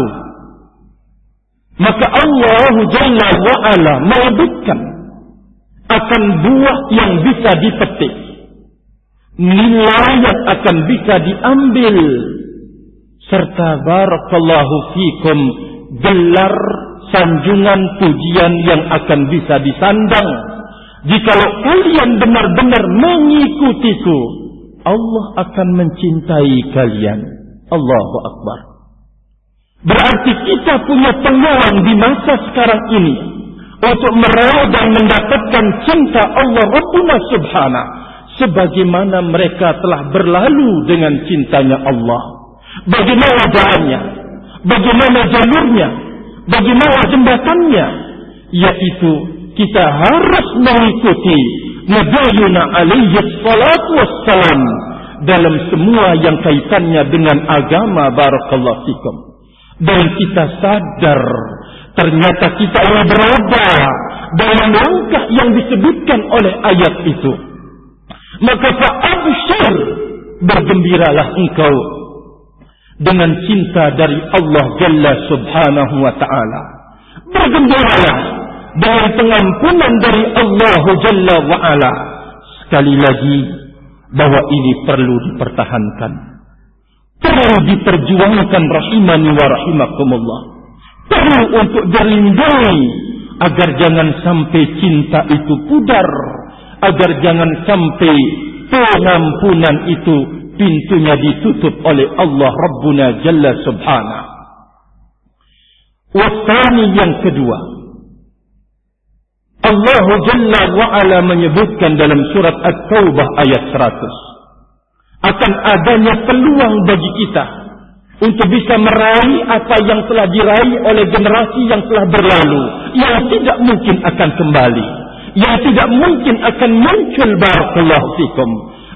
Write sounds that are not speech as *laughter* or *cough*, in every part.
satu. Maka Allah Jalla wa'ala menyebutkan akan buah yang bisa dipetik. Nilai yang akan bisa diambil. Serta barakallahu fikum gelar sanjungan pujian yang akan bisa disandang. Jikalau kalian benar-benar mengikutiku, Allah akan mencintai kalian. Allahu Akbar. Berarti kita punya peluang di masa sekarang ini untuk meraih dan mendapatkan cinta Allah Rabbuna Subhanahu sebagaimana mereka telah berlalu dengan cintanya Allah. Bagaimana jalannya? Bagaimana jalurnya? Bagaimana jembatannya? Yaitu kita harus mengikuti Nabiuna alaihi salatu wassalam dalam semua yang kaitannya dengan agama barakallahu fikum. Dan kita sadar ternyata kita ini berada dalam langkah yang disebutkan oleh ayat itu. Maka fa'abshir bergembiralah engkau dengan cinta dari Allah Jalla Subhanahu wa taala. Bergembiralah dengan pengampunan dari Allah Jalla wa ala. Sekali lagi bahwa ini perlu dipertahankan. Perlu diperjuangkan rahimani wa rahimakumullah. Perlu untuk dilindungi agar jangan sampai cinta itu pudar, agar jangan sampai pengampunan itu pintunya ditutup oleh Allah Rabbuna Jalla Subhanahu. Wasani yang kedua, Allah Jalla wa'ala menyebutkan dalam surat At-Taubah ayat 100 akan adanya peluang bagi kita untuk bisa meraih apa yang telah diraih oleh generasi yang telah berlalu yang tidak mungkin akan kembali yang tidak mungkin akan muncul barakallahu fikum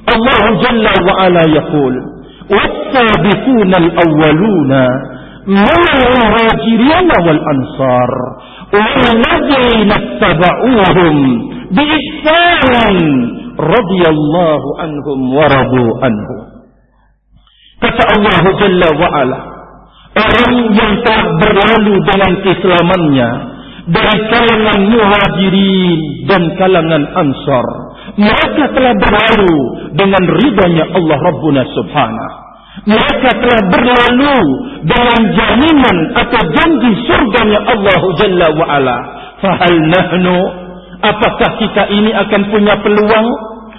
Allah Jalla wa'ala yaqul والسابقون الأولون من المهاجرين والأنصار والذين اتبعوهم بإحسان radhiyallahu anhum wa radu anhu. Kata Allah Jalla wa ala, orang yang telah berlalu dengan keislamannya dari kalangan muhajirin dan kalangan ansar, mereka telah berlalu dengan ridhanya Allah Rabbuna Subhanah, mereka telah berlalu dengan jaminan atau janji surganya Allah Jalla wa ala. Fahal nahnu apakah kita ini akan punya peluang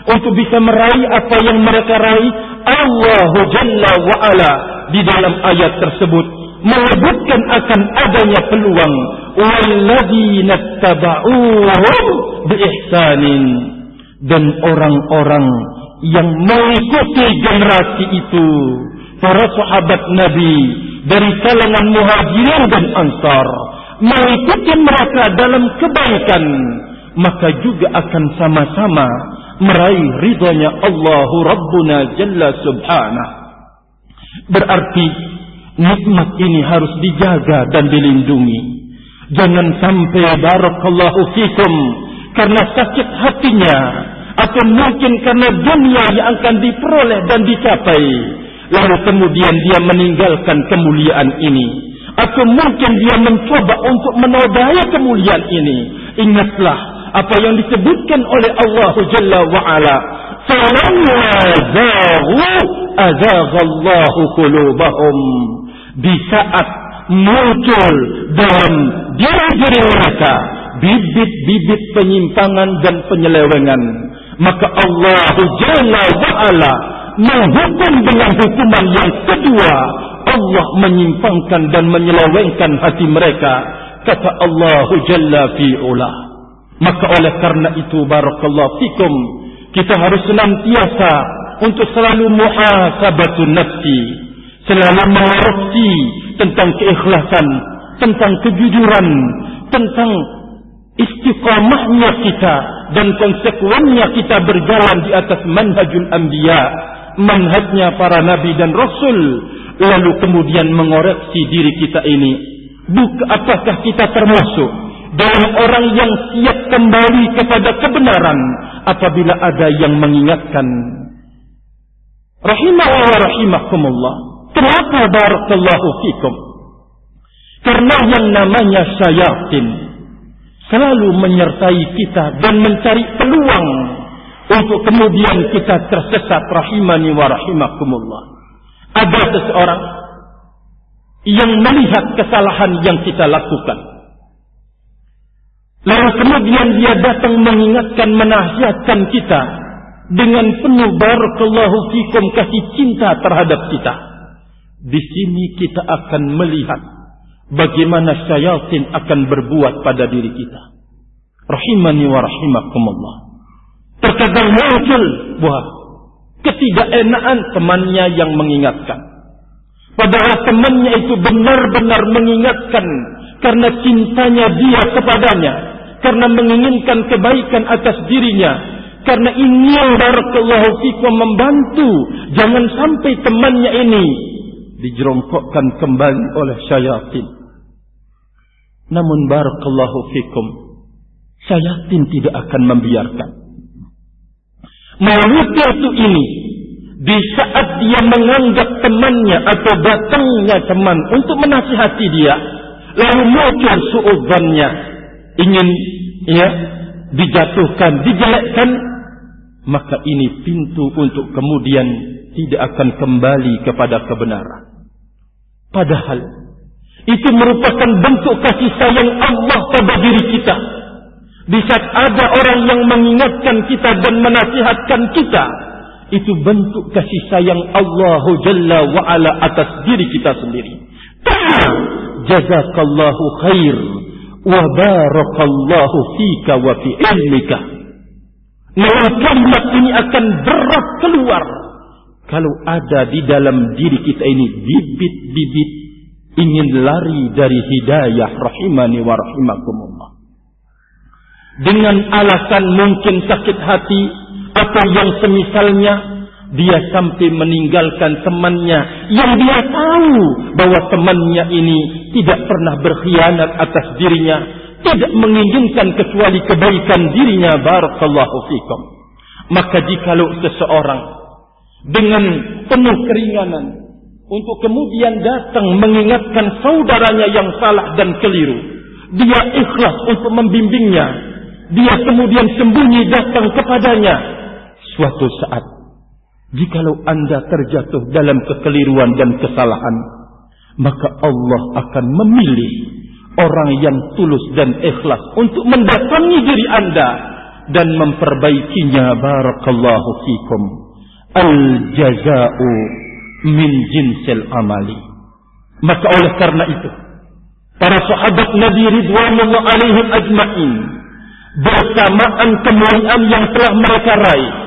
untuk bisa meraih apa yang mereka raih? Allah Jalla wa'ala di dalam ayat tersebut menyebutkan akan adanya peluang. Walladzina taba'uhum biihsanin. Dan orang-orang yang mengikuti generasi itu para sahabat Nabi dari kalangan muhajirin dan ansar mengikuti mereka dalam kebaikan maka juga akan sama-sama meraih ridhonya Allah Rabbuna Jalla Subhanahu. Berarti nikmat ini harus dijaga dan dilindungi. Jangan sampai barakallahu fikum karena sakit hatinya atau mungkin karena dunia yang akan diperoleh dan dicapai. Lalu kemudian dia meninggalkan kemuliaan ini. Atau mungkin dia mencoba untuk menodai kemuliaan ini. Ingatlah apa yang disebutkan oleh Allah Jalla wa Ala. Qulubahum. Di saat muncul dalam diri-diri mereka bibit-bibit penyimpangan dan penyelewengan maka Allah Jalla wa Ala menghukum dengan hukuman yang kedua. Allah menyimpangkan dan menyelewengkan hati mereka. Kata Allah Jalla fi'ula maka oleh karena itu barakallahu fikum kita harus senantiasa untuk selalu muhasabatun nafsi selalu mengoreksi tentang keikhlasan tentang kejujuran tentang istiqamahnya kita dan konsekuennya kita berjalan di atas manhajul anbiya manhajnya para nabi dan rasul lalu kemudian mengoreksi diri kita ini. Buk, apakah kita termasuk dalam orang yang siap kembali kepada kebenaran apabila ada yang mengingatkan rahimahullah rahimakumullah kenapa barakallahu fikum Karena yang namanya syayatin selalu menyertai kita dan mencari peluang untuk kemudian kita tersesat rahimani wa rahimakumullah. Ada seseorang yang melihat kesalahan yang kita lakukan. Lalu kemudian dia datang mengingatkan, menasihatkan kita dengan penuh barakallahu fikum kasih cinta terhadap kita. Di sini kita akan melihat bagaimana syaitan akan berbuat pada diri kita. Rahimani wa rahimakumullah. Terkadang muncul buah ketidakenaan temannya yang mengingatkan. Padahal temannya itu benar-benar mengingatkan karena cintanya dia kepadanya, karena menginginkan kebaikan atas dirinya, karena ingin barakallahu fikum membantu jangan sampai temannya ini dijerongkokkan kembali oleh syaitan. Namun barakallahu fikum syaitan tidak akan membiarkan. Manusia itu ini di saat dia menganggap temannya atau datangnya teman untuk menasihati dia, lalu muncul suudzannya ingin ya dijatuhkan, dijelekkan, maka ini pintu untuk kemudian tidak akan kembali kepada kebenaran. Padahal itu merupakan bentuk kasih sayang Allah pada diri kita. Di saat ada orang yang mengingatkan kita dan menasihatkan kita, itu bentuk kasih sayang Allah Jalla wa atas diri kita sendiri. Jazakallahu khair wa barakallahu fika wa fi ilmika. Maka kalimat ini akan berat keluar kalau ada di dalam diri kita ini bibit-bibit ingin lari dari hidayah rahimani wa rahimakumullah. Dengan alasan mungkin sakit hati atau yang semisalnya dia sampai meninggalkan temannya yang dia tahu bahwa temannya ini tidak pernah berkhianat atas dirinya, tidak menginginkan kecuali kebaikan dirinya barakallahu fikum. Maka jikalau seseorang dengan penuh keringanan untuk kemudian datang mengingatkan saudaranya yang salah dan keliru. Dia ikhlas untuk membimbingnya. Dia kemudian sembunyi datang kepadanya. Suatu saat, jikalau anda terjatuh dalam kekeliruan dan kesalahan, maka Allah akan memilih orang yang tulus dan ikhlas untuk mendatangi diri anda dan memperbaikinya. Barakallahu fikum al jaza'u min jinsil amali. Maka oleh karena itu, para sahabat Nabi Ridwanullah alaihim ajma'in bersamaan kemuliaan yang telah mereka raih,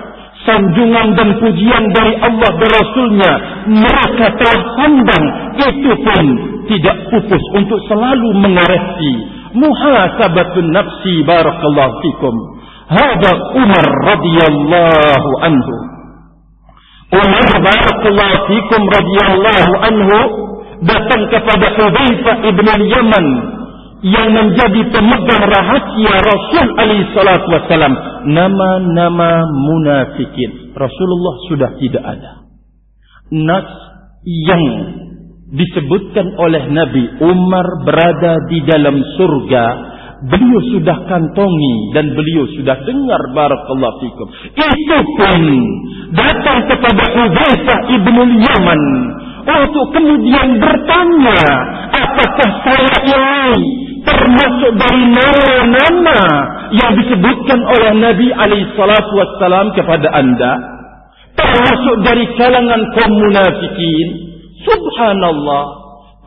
sanjungan dan pujian dari Allah dan Rasulnya, mereka telah pandang itu pun tidak pupus untuk selalu mengoreksi muhasabatun nafsi barakallahu fikum. Hada Umar radhiyallahu anhu. Umar barakallahu fikum radhiyallahu anhu datang kepada Hudzaifah ibn Yaman yang menjadi pemegang rahasia Rasul alaihi salatu wasallam nama-nama munafikin. Rasulullah sudah tidak ada. Nas yang disebutkan oleh Nabi Umar berada di dalam surga beliau sudah kantongi dan beliau sudah dengar barakallahu fikum. Itu pun datang kepada Ubaisah ibnu Yaman untuk kemudian bertanya, apakah saya ini termasuk dari nama-nama yang disebutkan oleh Nabi alaihi salatu wassalam kepada anda? Termasuk dari kalangan kaum munafikin? Subhanallah.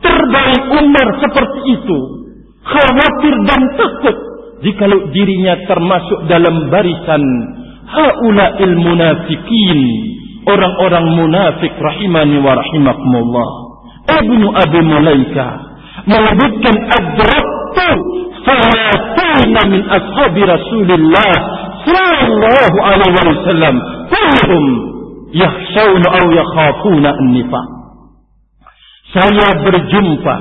Terbaik Umar seperti itu khawatir dan takut jikalau dirinya termasuk dalam barisan haula il munafikin orang-orang munafik rahimani wa rahimakumullah Ibnu Abi Mulaika menyebutkan adraktu salatina min ashabi Rasulullah sallallahu alaihi wasallam. Kulluhum yakhshawna aw yakhafuna an-nifaq. Saya berjumpa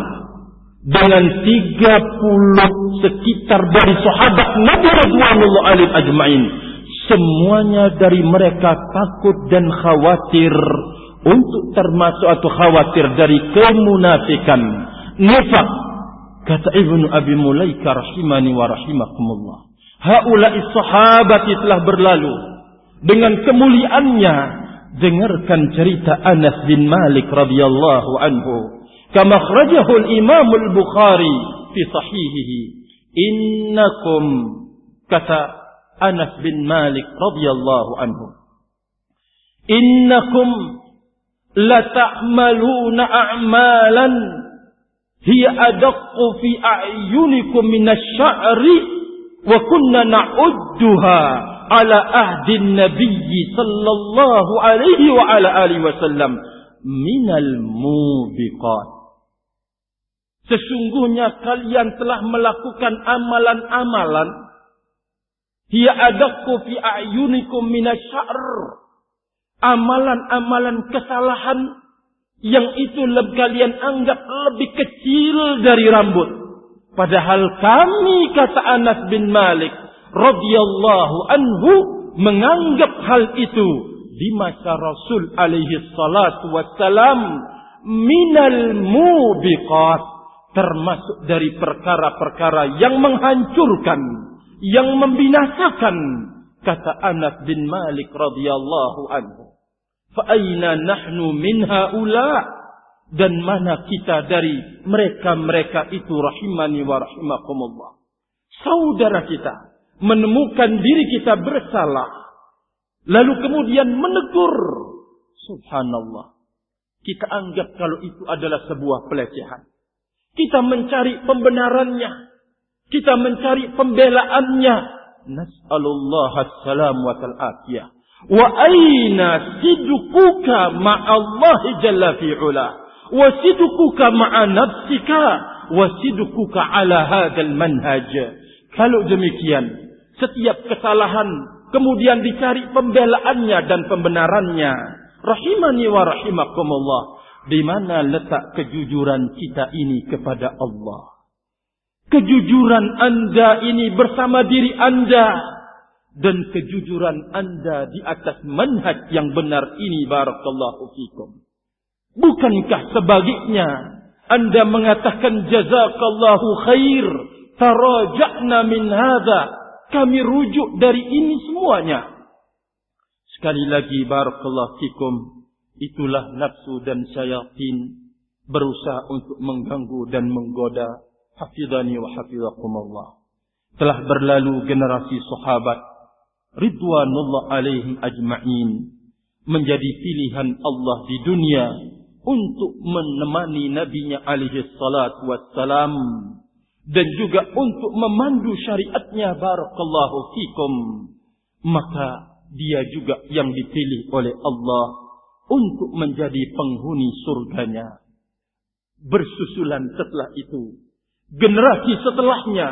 dengan tiga puluh sekitar dari sahabat Nabi Rasulullah alim ajma'in. Semuanya dari mereka takut dan khawatir untuk termasuk atau khawatir dari kemunafikan, nifak Kata Ibnu Abi Mulaika rahimani wa rahimakumullah. Haula'i sahabati telah berlalu. Dengan kemuliaannya dengarkan cerita Anas bin Malik radhiyallahu anhu. Kama akhrajahu al-Imam al-Bukhari fi sahihihi. Innakum kata Anas bin Malik radhiyallahu anhu. Innakum la ta'maluna a'malan hiya adaqqu fi a'yunikum min asy-sya'ri wa kunna na'udduha ala ahdin nabiyyi sallallahu alaihi wa ala alihi wasallam minal mubiqat Sesungguhnya kalian telah melakukan amalan-amalan. Hiya adakku fi ayunikum minasyar amalan-amalan kesalahan yang itu kalian anggap lebih kecil dari rambut padahal kami kata Anas bin Malik radhiyallahu anhu menganggap hal itu di masa Rasul alaihi salatu wassalam minal mubiqat termasuk dari perkara-perkara yang menghancurkan, yang membinasakan kata Anas bin Malik radhiyallahu anhu. Fa aina nahnu min haula dan mana kita dari mereka-mereka itu rahimani wa rahimakumullah. Saudara kita menemukan diri kita bersalah, lalu kemudian menegur, subhanallah. Kita anggap kalau itu adalah sebuah pelecehan. Kita mencari pembenarannya. Kita mencari pembelaannya. Nas'alullah assalam wa tal'afiyah. Wa aina sidukuka ma'allahi jalla fi'ula. Wa sidukuka ma'a nafsika. Wa sidukuka ala hadal manhaj. Kalau demikian, setiap kesalahan kemudian dicari pembelaannya dan pembenarannya. Rahimani wa rahimakumullah. Di mana letak kejujuran kita ini kepada Allah? Kejujuran Anda ini bersama diri Anda dan kejujuran Anda di atas manhaj yang benar ini barakallahu fikum. Bukankah sebaliknya Anda mengatakan jazakallahu khair taraja'na min hadha kami rujuk dari ini semuanya. Sekali lagi barakallahu fikum. Itulah nafsu dan syaitan berusaha untuk mengganggu dan menggoda. Hafidhani wa hafidhakumullah. Telah berlalu generasi sahabat ridwanullah alaihim ajma'in. Menjadi pilihan Allah di dunia untuk menemani nabinya alaihi salatu wassalam. Dan juga untuk memandu syariatnya barakallahu fikum. Maka dia juga yang dipilih oleh Allah untuk menjadi penghuni surganya. Bersusulan setelah itu. Generasi setelahnya.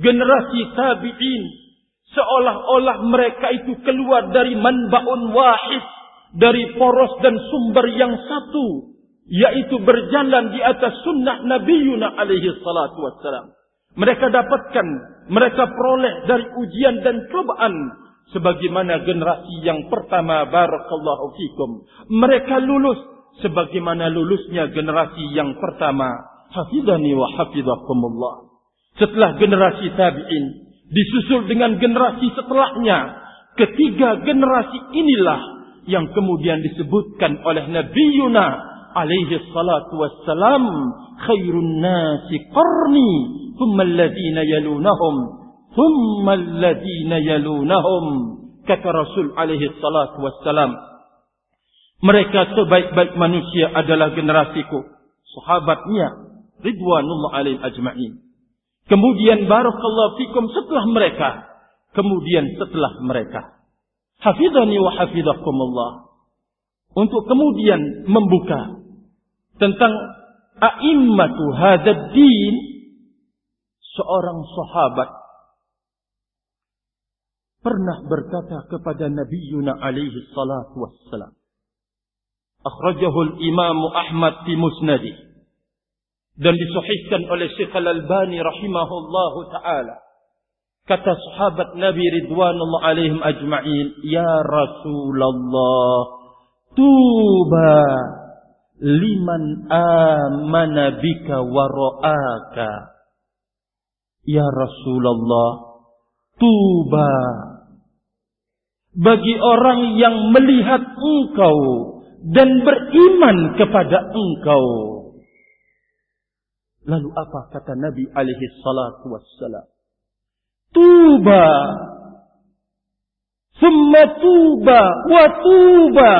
Generasi tabi'in seolah-olah mereka itu keluar dari manbaun wahid dari poros dan sumber yang satu yaitu berjalan di atas sunnah Nabi Yuna alaihi salatu wassalam. Mereka dapatkan, mereka peroleh dari ujian dan cobaan sebagaimana generasi yang pertama barakallahu fikum. Mereka lulus sebagaimana lulusnya generasi yang pertama. Hafidhani wa hafidhakumullah. Setelah generasi tabi'in disusul dengan generasi setelahnya, ketiga generasi inilah yang kemudian disebutkan oleh Nabi Yuna alaihi salatu wassalam khairun nasi qarni thumma alladhina yalunahum thumma alladhina yalunahum kata Rasul alaihi salatu wassalam. Mereka sebaik-baik manusia adalah generasiku sahabatnya ridwanullah alaihim ajma'in kemudian barakallahu fikum setelah mereka. Kemudian setelah mereka. Hafizani wa hafizakumullah untuk kemudian membuka tentang a'immatu hadzal din seorang sahabat pernah berkata kepada Nabi Yuna alaihi salatu wassalam akhrajahu al-imam Ahmad fi musnadi dan disahihkan oleh Syekh Al-Albani rahimahullahu taala kata sahabat Nabi ridwanullah alaihim ajma'in ya Rasulullah tuba liman amana bika wa ra'aka. Ya Rasulullah, tuba bagi orang yang melihat engkau dan beriman kepada engkau. Lalu apa kata Nabi alaihi salatu wassalam? Tuba. Summa tuba wa tuba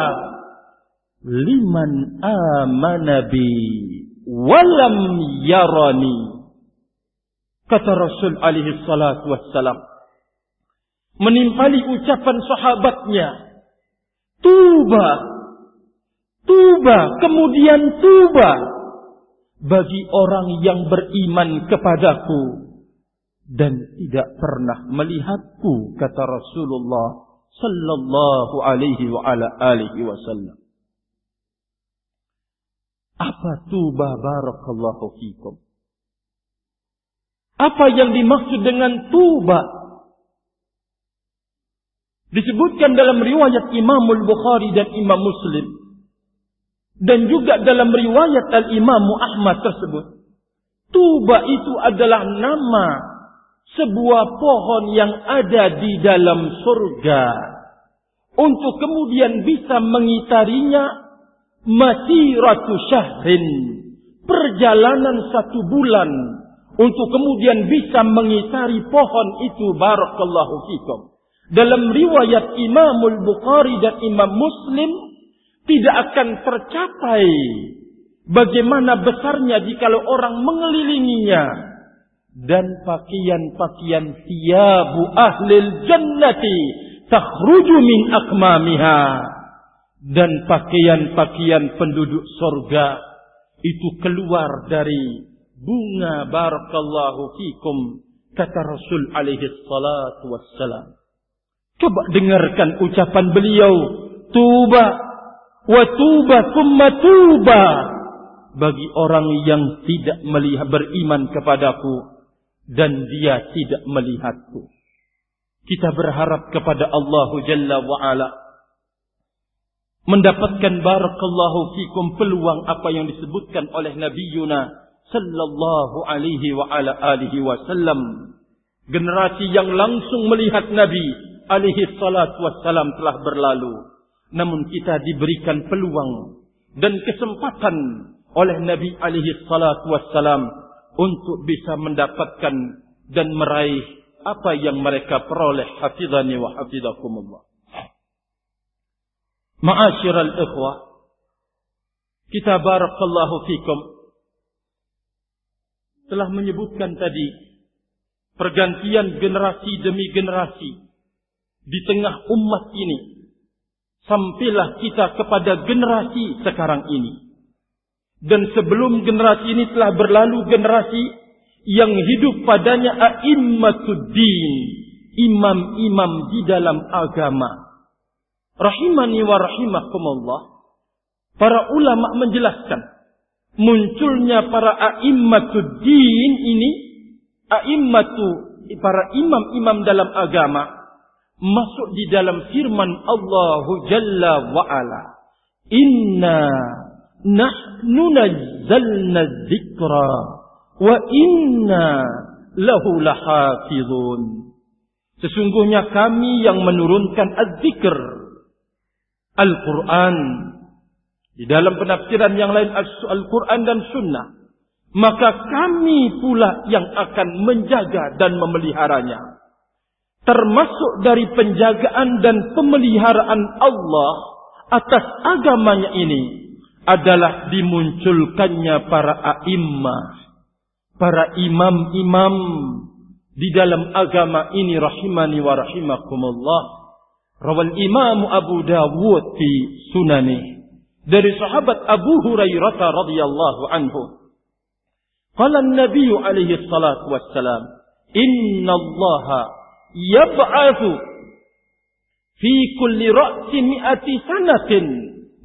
liman amana bi walam yarani. Kata Rasul alaihi salatu wassalam. Menimpali ucapan sahabatnya. Tuba. Tuba. Kemudian tuba. Bagi orang yang beriman kepadaku. Dan tidak pernah melihatku. Kata Rasulullah sallallahu alaihi wa ala alihi wasallam. Apa tuba barakallahu fikum? Apa yang dimaksud dengan tuba? Disebutkan dalam riwayat Imam Al-Bukhari dan Imam Muslim. Dan juga dalam riwayat Al-Imam Ahmad tersebut. Tuba itu adalah nama sebuah pohon yang ada di dalam surga. Untuk kemudian bisa mengitarinya masiratu syahrin. Perjalanan satu bulan untuk kemudian bisa mengitari pohon itu barakallahu fikum. Dalam riwayat Imamul Bukhari dan Imam Muslim tidak akan tercapai. Bagaimana besarnya jikalau orang mengelilinginya? Dan pakaian-pakaian tiabu ahlil jannati takhruju min akmamiha. Dan pakaian-pakaian penduduk sorga itu keluar dari bunga barakallahu fikum kata Rasul alaihi salatu wassalam. Coba dengarkan ucapan beliau, tuba wa tuba thumma tuba bagi orang yang tidak melihat beriman kepadaku dan dia tidak melihatku. Kita berharap kepada Allah Jalla wa ala mendapatkan barakallahu fikum peluang apa yang disebutkan oleh Nabi Yuna sallallahu alaihi wa ala alihi wasallam. Generasi yang langsung melihat Nabi alaihi salatu wassalam telah berlalu. Namun kita diberikan peluang dan kesempatan oleh Nabi alaihi salatu wassalam untuk bisa mendapatkan dan meraih apa yang mereka peroleh hafizani wa hafizakumullah. Ma'asyiral ikhwah, kita barakallahu fikum telah menyebutkan tadi pergantian generasi demi generasi di tengah umat ini sampailah kita kepada generasi sekarang ini. Dan sebelum generasi ini telah berlalu generasi yang hidup padanya a'immatuddin imam-imam di dalam agama. Rahimani wa rahimakumullah. Para ulama menjelaskan munculnya para a'immatud ini, a'immatu para imam-imam dalam agama masuk di dalam firman Allah Jalla wa Ala. Inna nahnu nazzalna dzikra wa inna lahu lahafizun. Sesungguhnya kami yang menurunkan az-zikr Al-Quran di dalam penafsiran yang lain Al-Quran dan Sunnah. Maka kami pula yang akan menjaga dan memeliharanya. Termasuk dari penjagaan dan pemeliharaan Allah atas agamanya ini adalah dimunculkannya para a'immah. Para imam-imam di dalam agama ini rahimani wa rahimakumullah. Rawal Imam Abu Dawud fi sunani dari sahabat Abu Hurairah radhiyallahu anhu. Qala Nabi alaihi salatu wassalam, "Inna Allah yab'atsu fi kulli ra'si mi'ati sanatin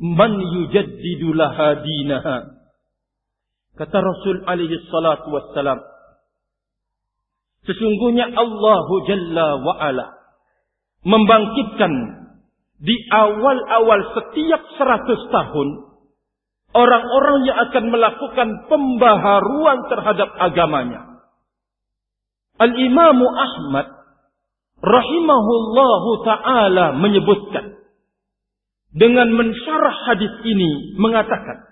man yujaddidu laha dinaha." Kata Rasul alaihi salatu wassalam, Sesungguhnya Allah Jalla wa Ala membangkitkan di awal-awal setiap seratus tahun orang-orang yang akan melakukan pembaharuan terhadap agamanya. Al-Imamu Ahmad rahimahullahu taala menyebutkan. Dengan mensyarah hadis ini mengatakan.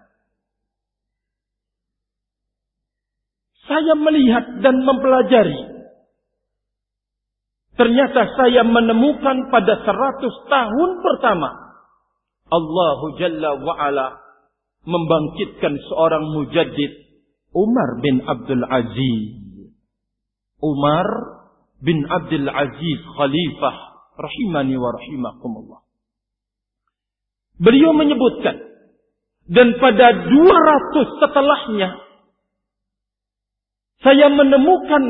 Saya melihat dan mempelajari. Ternyata saya menemukan pada seratus tahun pertama. Allahu Jalla wa'ala membangkitkan seorang mujaddid Umar bin Abdul Aziz. Umar bin Abdul Aziz Khalifah rahimani wa rahimakumullah. Beliau menyebutkan dan pada 200 setelahnya saya menemukan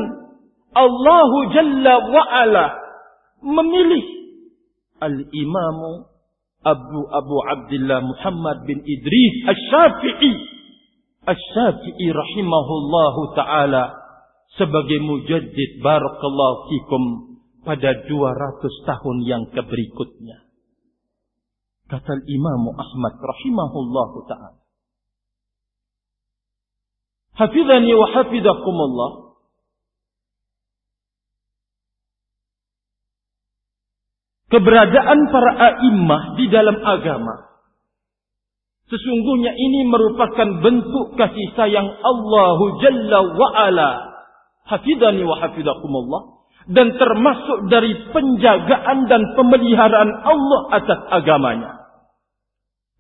Allahu Jalla wa'ala memilih Al-Imamu Abu Abu Abdullah Muhammad bin Idris Asy-Syafi'i Asy-Syafi'i rahimahullahu taala sebagai mujaddid barakallahu fikum pada 200 tahun yang keberikutnya. Kata Imam Ahmad rahimahullahu taala. Hafizani wa hafizakumullah keberadaan para a'immah di dalam agama. Sesungguhnya ini merupakan bentuk kasih sayang Allahu Jalla wa'ala. Hafidhani wa hafidhakumullah. Dan termasuk dari penjagaan dan pemeliharaan Allah atas agamanya.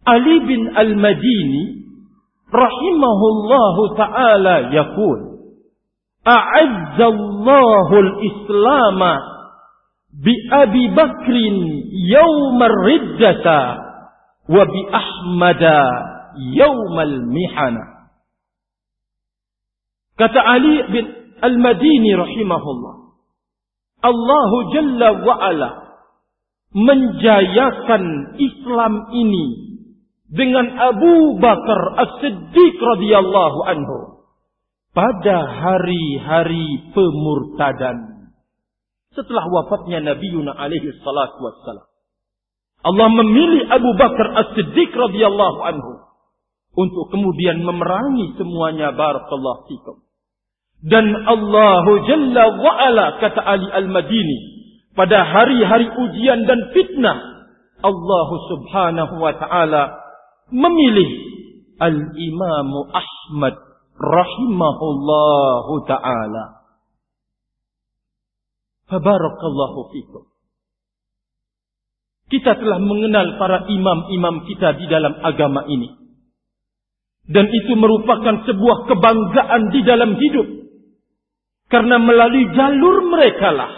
Ali bin Al-Madini rahimahullahu ta'ala yakul. A'azzallahu al-Islama bi Abi Bakrin yaumal riddata wa bi Ahmada yaumal mihana. Kata Ali bin Al-Madini rahimahullah. Allah Jalla wa Ala menjayakan Islam ini dengan Abu Bakar As-Siddiq radhiyallahu anhu pada hari-hari pemurtadan setelah wafatnya Nabi Yuna alaihi salatu wassalam. Allah memilih Abu Bakar As-Siddiq radhiyallahu anhu untuk kemudian memerangi semuanya barakallahu fikum. Dan Allah Jalla wa ala kata Ali Al-Madini pada hari-hari ujian dan fitnah Allah Subhanahu wa taala memilih Al-Imam Ahmad rahimahullahu taala Fabarakallahu fikum. Kita telah mengenal para imam-imam kita di dalam agama ini. Dan itu merupakan sebuah kebanggaan di dalam hidup. Karena melalui jalur mereka lah.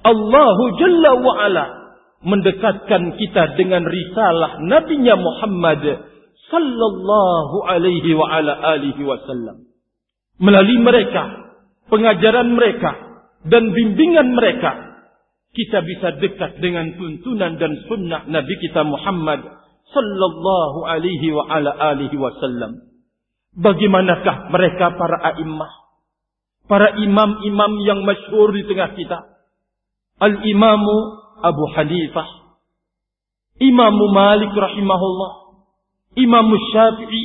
Allahu Jalla wa'ala mendekatkan kita dengan risalah Nabi Muhammad sallallahu alaihi wa ala alihi wasallam. Melalui mereka, pengajaran mereka, dan bimbingan mereka, kita bisa dekat dengan tuntunan dan sunnah Nabi kita Muhammad sallallahu alaihi wa ala alihi wasallam. Bagaimanakah mereka para a'immah? Para imam-imam yang masyhur di tengah kita. Al-Imamu Abu Hanifah. Imamu Malik rahimahullah. Imamu Syafi'i.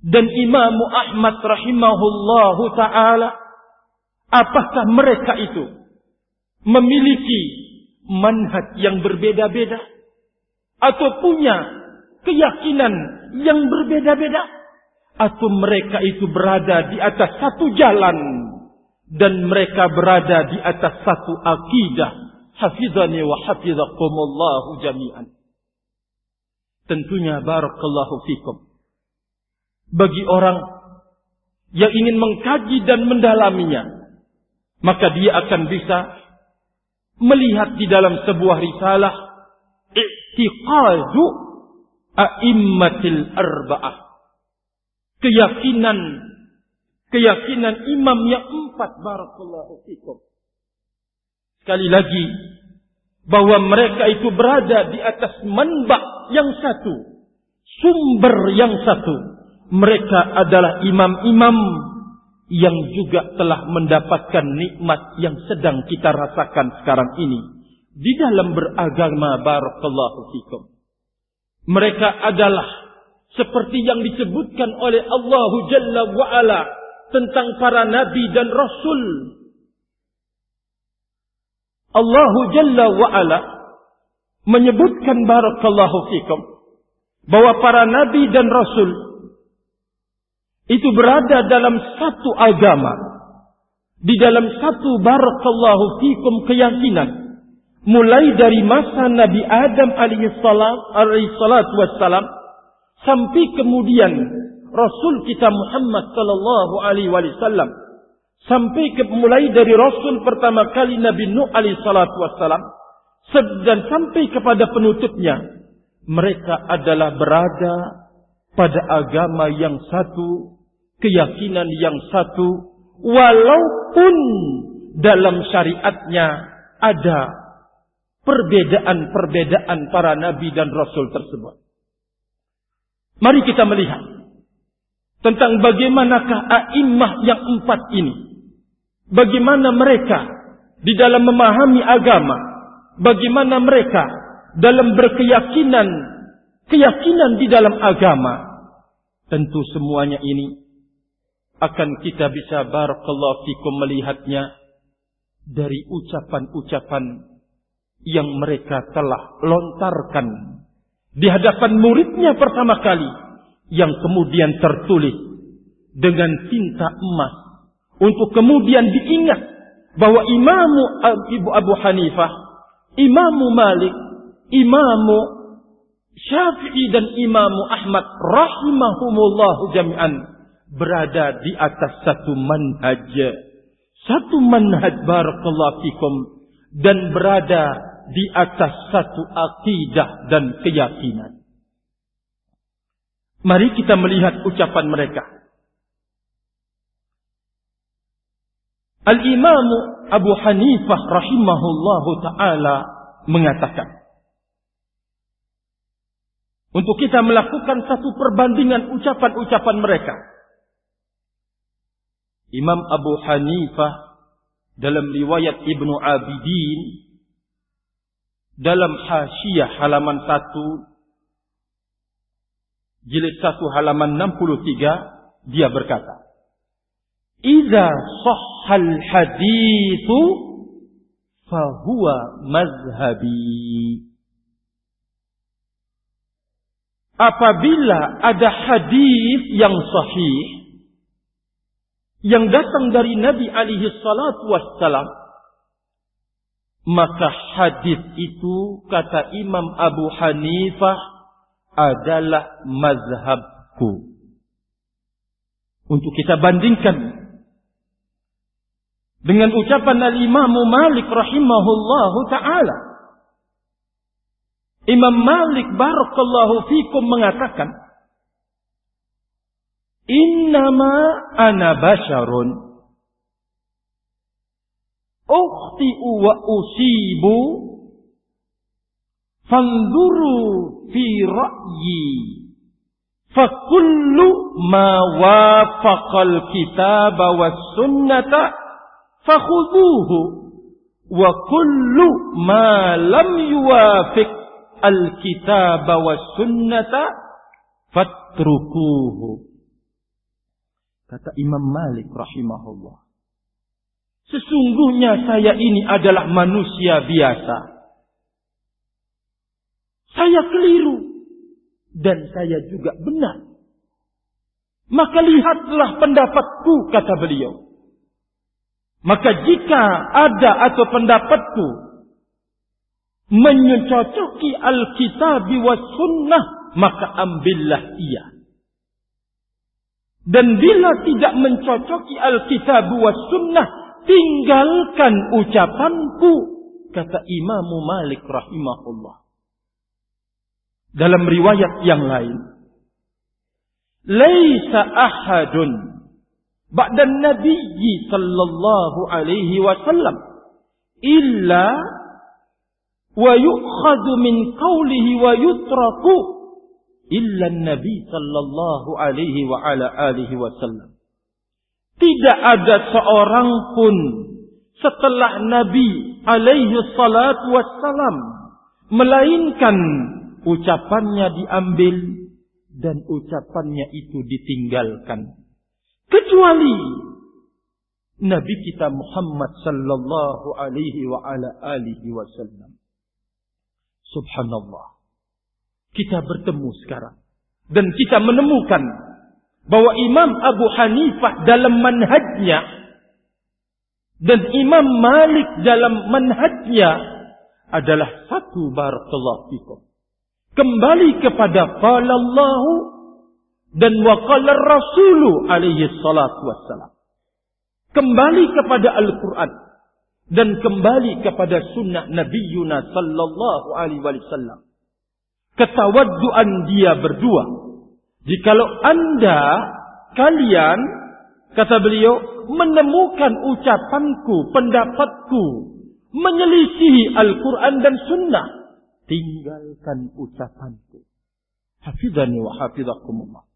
Dan Imamu Ahmad rahimahullahu ta'ala Apakah mereka itu memiliki manhaj yang berbeda-beda atau punya keyakinan yang berbeda-beda atau mereka itu berada di atas satu jalan. Dan mereka berada di atas satu akidah. Hafizani wa hafizakumullahu jami'an. Tentunya barakallahu fikum. Bagi orang yang ingin mengkaji dan mendalaminya maka dia akan bisa melihat di dalam sebuah risalah i'tiqadu a'immatil arba'ah keyakinan keyakinan imam yang empat barakallahu fikum. Sekali lagi bahwa mereka itu berada di atas manbak yang satu sumber yang satu. Mereka adalah imam-imam yang juga telah mendapatkan nikmat yang sedang kita rasakan sekarang ini. Di dalam beragama barakallahu fikum. Mereka adalah seperti yang disebutkan oleh Allah Jalla wa'ala tentang para nabi dan rasul. Allah Jalla wa'ala menyebutkan barakallahu fikum bahwa para nabi dan rasul itu berada dalam satu agama di dalam satu barakallahu fikum keyakinan mulai dari masa Nabi Adam alaihi salatu wassalam sampai kemudian Rasul kita Muhammad sallallahu alaihi wasallam sampai ke, mulai dari Rasul pertama kali Nabi Nuh alaihi salatu wassalam dan sampai kepada penutupnya mereka adalah berada pada agama yang satu, keyakinan yang satu, walaupun dalam syariatnya ada perbedaan-perbedaan para nabi dan rasul tersebut. Mari kita melihat tentang bagaimanakah a'immah yang empat ini. Bagaimana mereka di dalam memahami agama. Bagaimana mereka dalam berkeyakinan, keyakinan di dalam agama, tentu semuanya ini akan kita bisa barakallahu fikum melihatnya dari ucapan-ucapan yang mereka telah lontarkan di hadapan muridnya pertama kali yang kemudian tertulis dengan tinta emas untuk kemudian diingat bahwa Imamu Ibu Abu Hanifah, Imamu Malik, Imamu Syafi'i dan Imamu Ahmad rahimahumullahu jami'an berada di atas satu manhaj. Satu manhaj barakallahu fikum dan berada di atas satu akidah dan keyakinan. Mari kita melihat ucapan mereka. Al-Imam Abu Hanifah rahimahullahu taala mengatakan untuk kita melakukan satu perbandingan ucapan-ucapan mereka. Imam Abu Hanifah dalam riwayat Ibnu Abidin dalam Hasyiah halaman 1 jilid 1 halaman 63 dia berkata Iza sahhal hadithu fahuwa mazhabi. Apabila ada hadis yang sahih yang datang dari Nabi alaihi salatu wassalam maka hadis itu kata Imam Abu Hanifah adalah mazhabku untuk kita bandingkan dengan ucapan al-Imam Malik rahimahullahu taala Imam Malik barakallahu fikum mengatakan, Innama ana basharun. Ukhti'u wa usibu. Fanzuru fi ra'yi. Fakullu ma wafaqal kitaba wa sunnata. Fakhuduhu. Wa kullu ma lam yuwafiq al-kitab wa sunnata fatrukuhu. Kata Imam Malik rahimahullah. Sesungguhnya saya ini adalah manusia biasa. Saya keliru. Dan saya juga benar. Maka lihatlah pendapatku, kata beliau. Maka jika ada atau pendapatku mencocoki Alkitab wa sunnah, maka ambillah ia. Dan bila tidak mencocoki Alkitab wa sunnah, tinggalkan ucapanku, kata Imam Malik rahimahullah. Dalam riwayat yang lain, Laisa ahadun ba'da nabiyyi sallallahu alaihi wasallam illa wa yu'khadhu min qawlihi wa yutraku illa nabi sallallahu alaihi wa ala alihi wasallam. Tidak ada seorang pun setelah Nabi alaihi salatu wassalam melainkan ucapannya diambil dan ucapannya itu ditinggalkan. Kecuali Nabi kita Muhammad sallallahu alaihi wa ala alihi wasallam. Subhanallah. Kita bertemu sekarang dan kita menemukan bahwa Imam Abu Hanifah dalam manhajnya dan Imam Malik dalam manhajnya adalah satu barakallahu fikum. Kembali kepada qala Allah dan wa qala Rasulu alaihi salatu wassalam. Kembali kepada Al-Quran dan kembali kepada sunnah Nabi Yuna sallallahu alaihi wasallam. Ketawadduan dia berdua. Jikalau anda kalian kata beliau menemukan ucapanku, pendapatku menyelisihi Al-Quran dan sunnah, tinggalkan ucapanku. Hafizani wa hafizakumullah.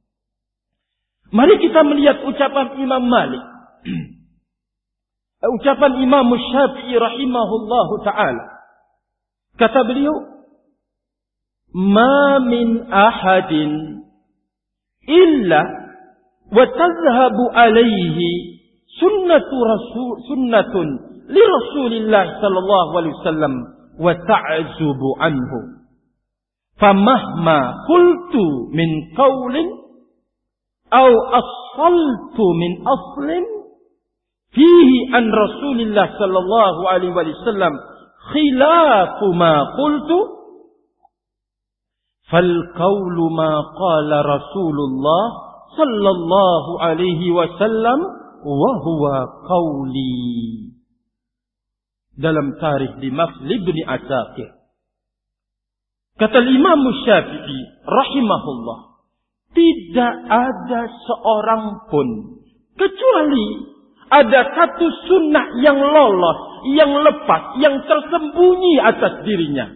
Mari kita melihat ucapan Imam Malik. *clears throat* ucapan Imam Syafi'i rahimahullahu taala. Kata beliau, "Ma min ahadin illa wa tadhhabu alaihi sunnatu rasul sunnatun li Rasulillah sallallahu alaihi wasallam wa ta'zubu anhu." Famahma qultu min qawlin aw asaltu min aslin fihi an Rasulillah sallallahu alaihi wasallam khilafu ma qultu fal qawlu ma qala Rasulullah sallallahu alaihi wasallam wa huwa qawli dalam tarikh di Mafli bin Asakir kata Imam Syafi'i rahimahullah tidak ada seorang pun kecuali ada satu sunnah yang lolos, yang lepas, yang tersembunyi atas dirinya.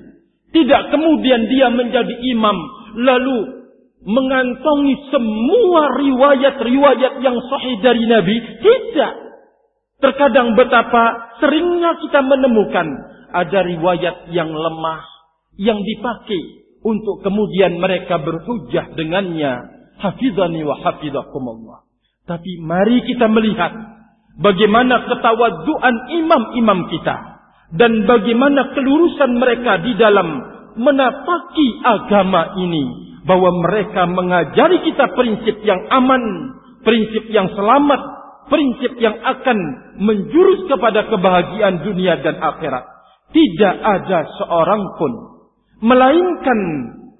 Tidak kemudian dia menjadi imam lalu mengantongi semua riwayat-riwayat yang sahih dari Nabi. Tidak. Terkadang betapa seringnya kita menemukan ada riwayat yang lemah yang dipakai untuk kemudian mereka berhujah dengannya. Hafizani wa hafizakumullah. Tapi mari kita melihat bagaimana ketawaduan imam-imam kita dan bagaimana kelurusan mereka di dalam menapaki agama ini bahwa mereka mengajari kita prinsip yang aman, prinsip yang selamat, prinsip yang akan menjurus kepada kebahagiaan dunia dan akhirat. Tidak ada seorang pun melainkan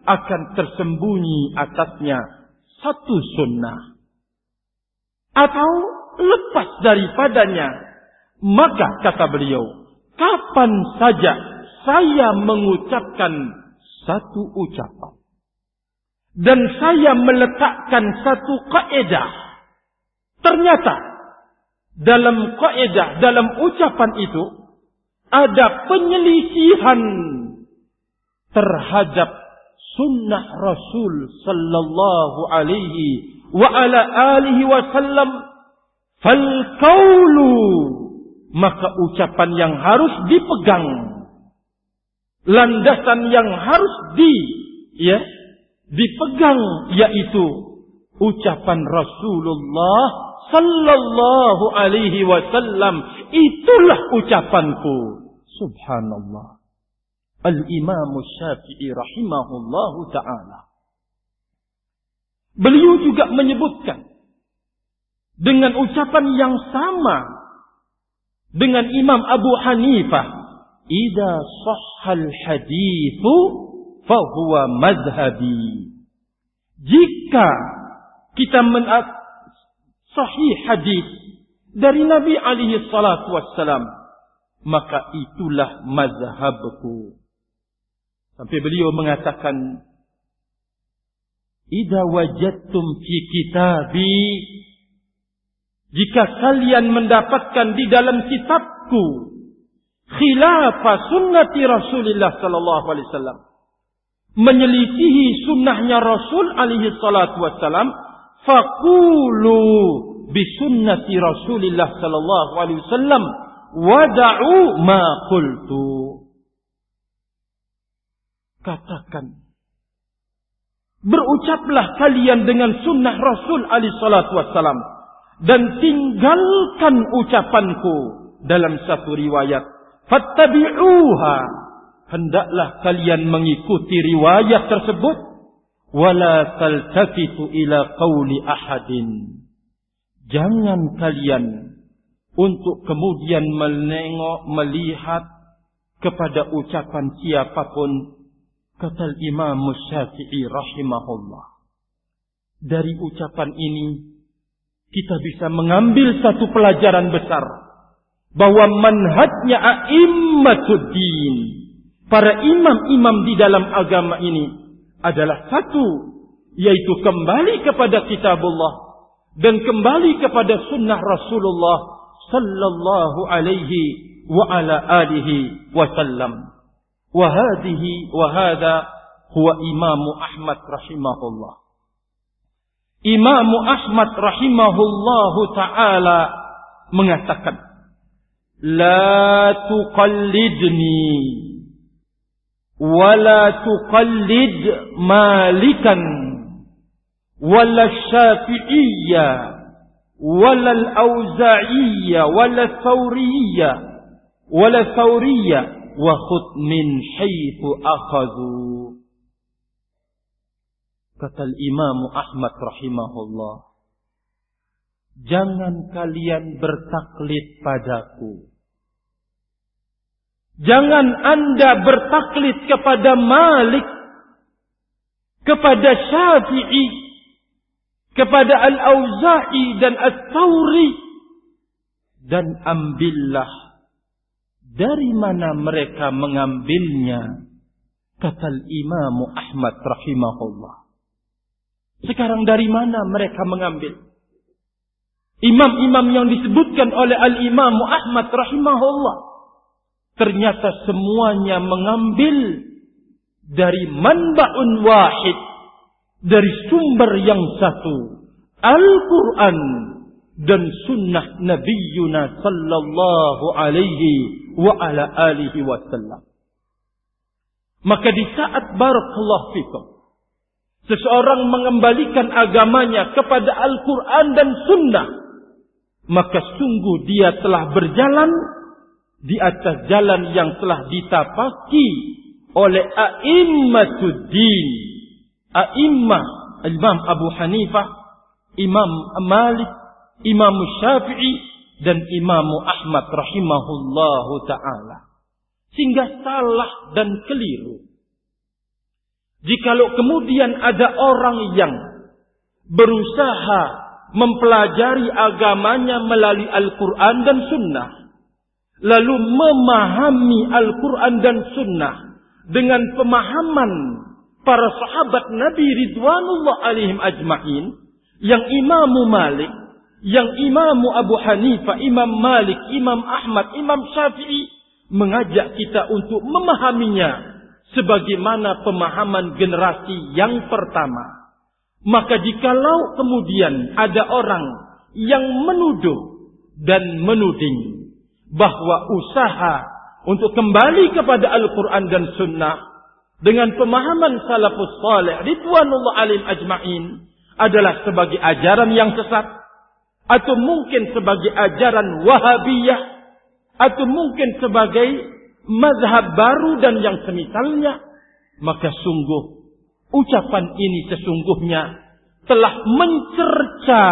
akan tersembunyi atasnya satu sunnah atau lepas daripadanya. Maka kata beliau, kapan saja saya mengucapkan satu ucapan dan saya meletakkan satu kaidah. Ternyata dalam kaidah, dalam ucapan itu ada penyelisihan terhadap sunnah Rasul sallallahu alaihi wa ala alihi wasallam Fal kaulu maka ucapan yang harus dipegang landasan yang harus di ya dipegang yaitu ucapan Rasulullah sallallahu alaihi wasallam. Itulah ucapanku. Subhanallah. Al-Imam Syafi'i rahimahullahu taala. Beliau juga menyebutkan dengan ucapan yang sama dengan Imam Abu Hanifah, "Idza sahhal haditsu fahuwa madhhabi." Jika kita men sahih hadis dari Nabi alaihi salatu wassalam, maka itulah mazhabku. Sampai beliau mengatakan, "Idza wajadtum fi kitabi jika kalian mendapatkan di dalam kitabku khilafah sunnati Rasulullah sallallahu alaihi wasallam menyelisihi sunnahnya Rasul alaihi salatu wasallam faqulu bi sunnati Rasulillah sallallahu alaihi wasallam wada'u ma qultu katakan Berucaplah kalian dengan sunnah Rasul alaihi salatu wassalam. Dan tinggalkan ucapanku dalam satu riwayat. Fattabi'uha. Hendaklah kalian mengikuti riwayat tersebut. Wala taltafitu ila qawli ahadin. Jangan kalian untuk kemudian menengok, melihat kepada ucapan siapa pun kata Imam Syafi'i rahimahullah. Dari ucapan ini kita bisa mengambil satu pelajaran besar. Bahwa manhajnya a'immatuddin para imam-imam di dalam agama ini adalah satu yaitu kembali kepada kitabullah dan kembali kepada sunnah Rasulullah sallallahu alaihi wa ala alihi wasallam. Wa hadhihi wa hadha huwa imamu Ahmad rahimahullah. أحمد رحمه الله تعالى mengatakan لا تقلدني ولا تقلد مالكا ولا الشافعية ولا الأوزاعية ولا الثورية wala thawriya wa khud min haitsu akhadhu kata Imam Ahmad rahimahullah jangan kalian bertaklid padaku jangan anda bertaklid kepada Malik kepada Syafi'i kepada Al-Auza'i dan At-Tawri dan ambillah dari mana mereka mengambilnya? Kata Imam Ahmad rahimahullah. Sekarang dari mana mereka mengambil? Imam-imam yang disebutkan oleh Al-Imam Ahmad rahimahullah. Ternyata semuanya mengambil dari manba'un wahid. Dari sumber yang satu. Al-Quran dan sunnah Nabi Yuna sallallahu alaihi wa ala alihi wasallam. Maka di saat barakallahu fikum seseorang mengembalikan agamanya kepada Al-Qur'an dan sunnah maka sungguh dia telah berjalan di atas jalan yang telah ditapaki oleh a'immatud-din a'immah Imam Abu Hanifah Imam Malik Imam Syafi'i dan Imam Ahmad rahimahullahu taala. Sehingga salah dan keliru. Jikalau kemudian ada orang yang berusaha mempelajari agamanya melalui Al-Quran dan Sunnah. Lalu memahami Al-Quran dan Sunnah dengan pemahaman para sahabat Nabi Ridwanullah alaihim ajma'in. Yang Imam Malik yang Imam Abu Hanifah, Imam Malik, Imam Ahmad, Imam Syafi'i mengajak kita untuk memahaminya sebagaimana pemahaman generasi yang pertama. Maka jikalau kemudian ada orang yang menuduh dan menuding bahwa usaha untuk kembali kepada Al-Quran dan Sunnah dengan pemahaman salafus salih ridwanullah alim ajma'in adalah sebagai ajaran yang sesat atau mungkin sebagai ajaran Wahabiyah atau mungkin sebagai mazhab baru dan yang semisalnya maka sungguh ucapan ini sesungguhnya telah mencerca.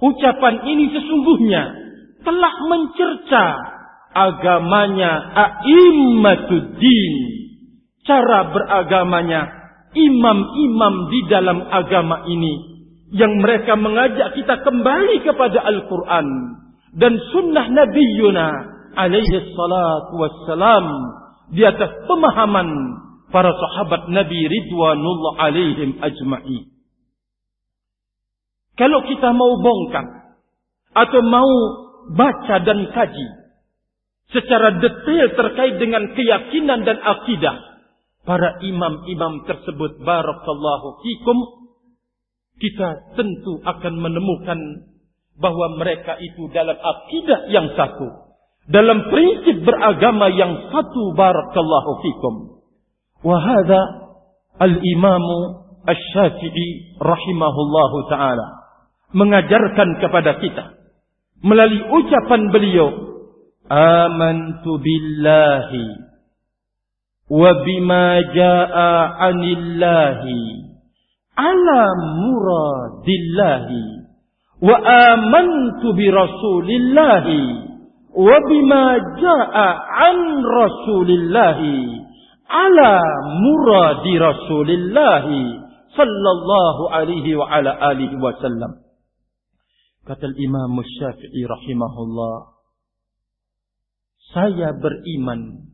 Ucapan ini sesungguhnya telah mencerca agamanya a'immatuddin cara beragamanya imam-imam di dalam agama ini yang mereka mengajak kita kembali kepada Al-Quran dan sunnah Nabi Yuna alaihi salatu wassalam di atas pemahaman para sahabat Nabi Ridwanullah alaihim ajma'i. Kalau kita mau bongkar atau mau baca dan kaji secara detail terkait dengan keyakinan dan akidah para imam-imam tersebut barakallahu fikum kita tentu akan menemukan bahwa mereka itu dalam akidah yang satu. Dalam prinsip beragama yang satu barakallahu fikum. Wahada Al-Imam Asy-Syafi'i rahimahullahu taala mengajarkan kepada kita melalui ucapan beliau amantu billahi wa bima jaa anillahi ala muradillahi wa amantu bi rasulillahi wa rasulillahi ala muradi rasulillahi sallallahu alaihi wa wasallam Kata Imam Syafi'i rahimahullah, saya beriman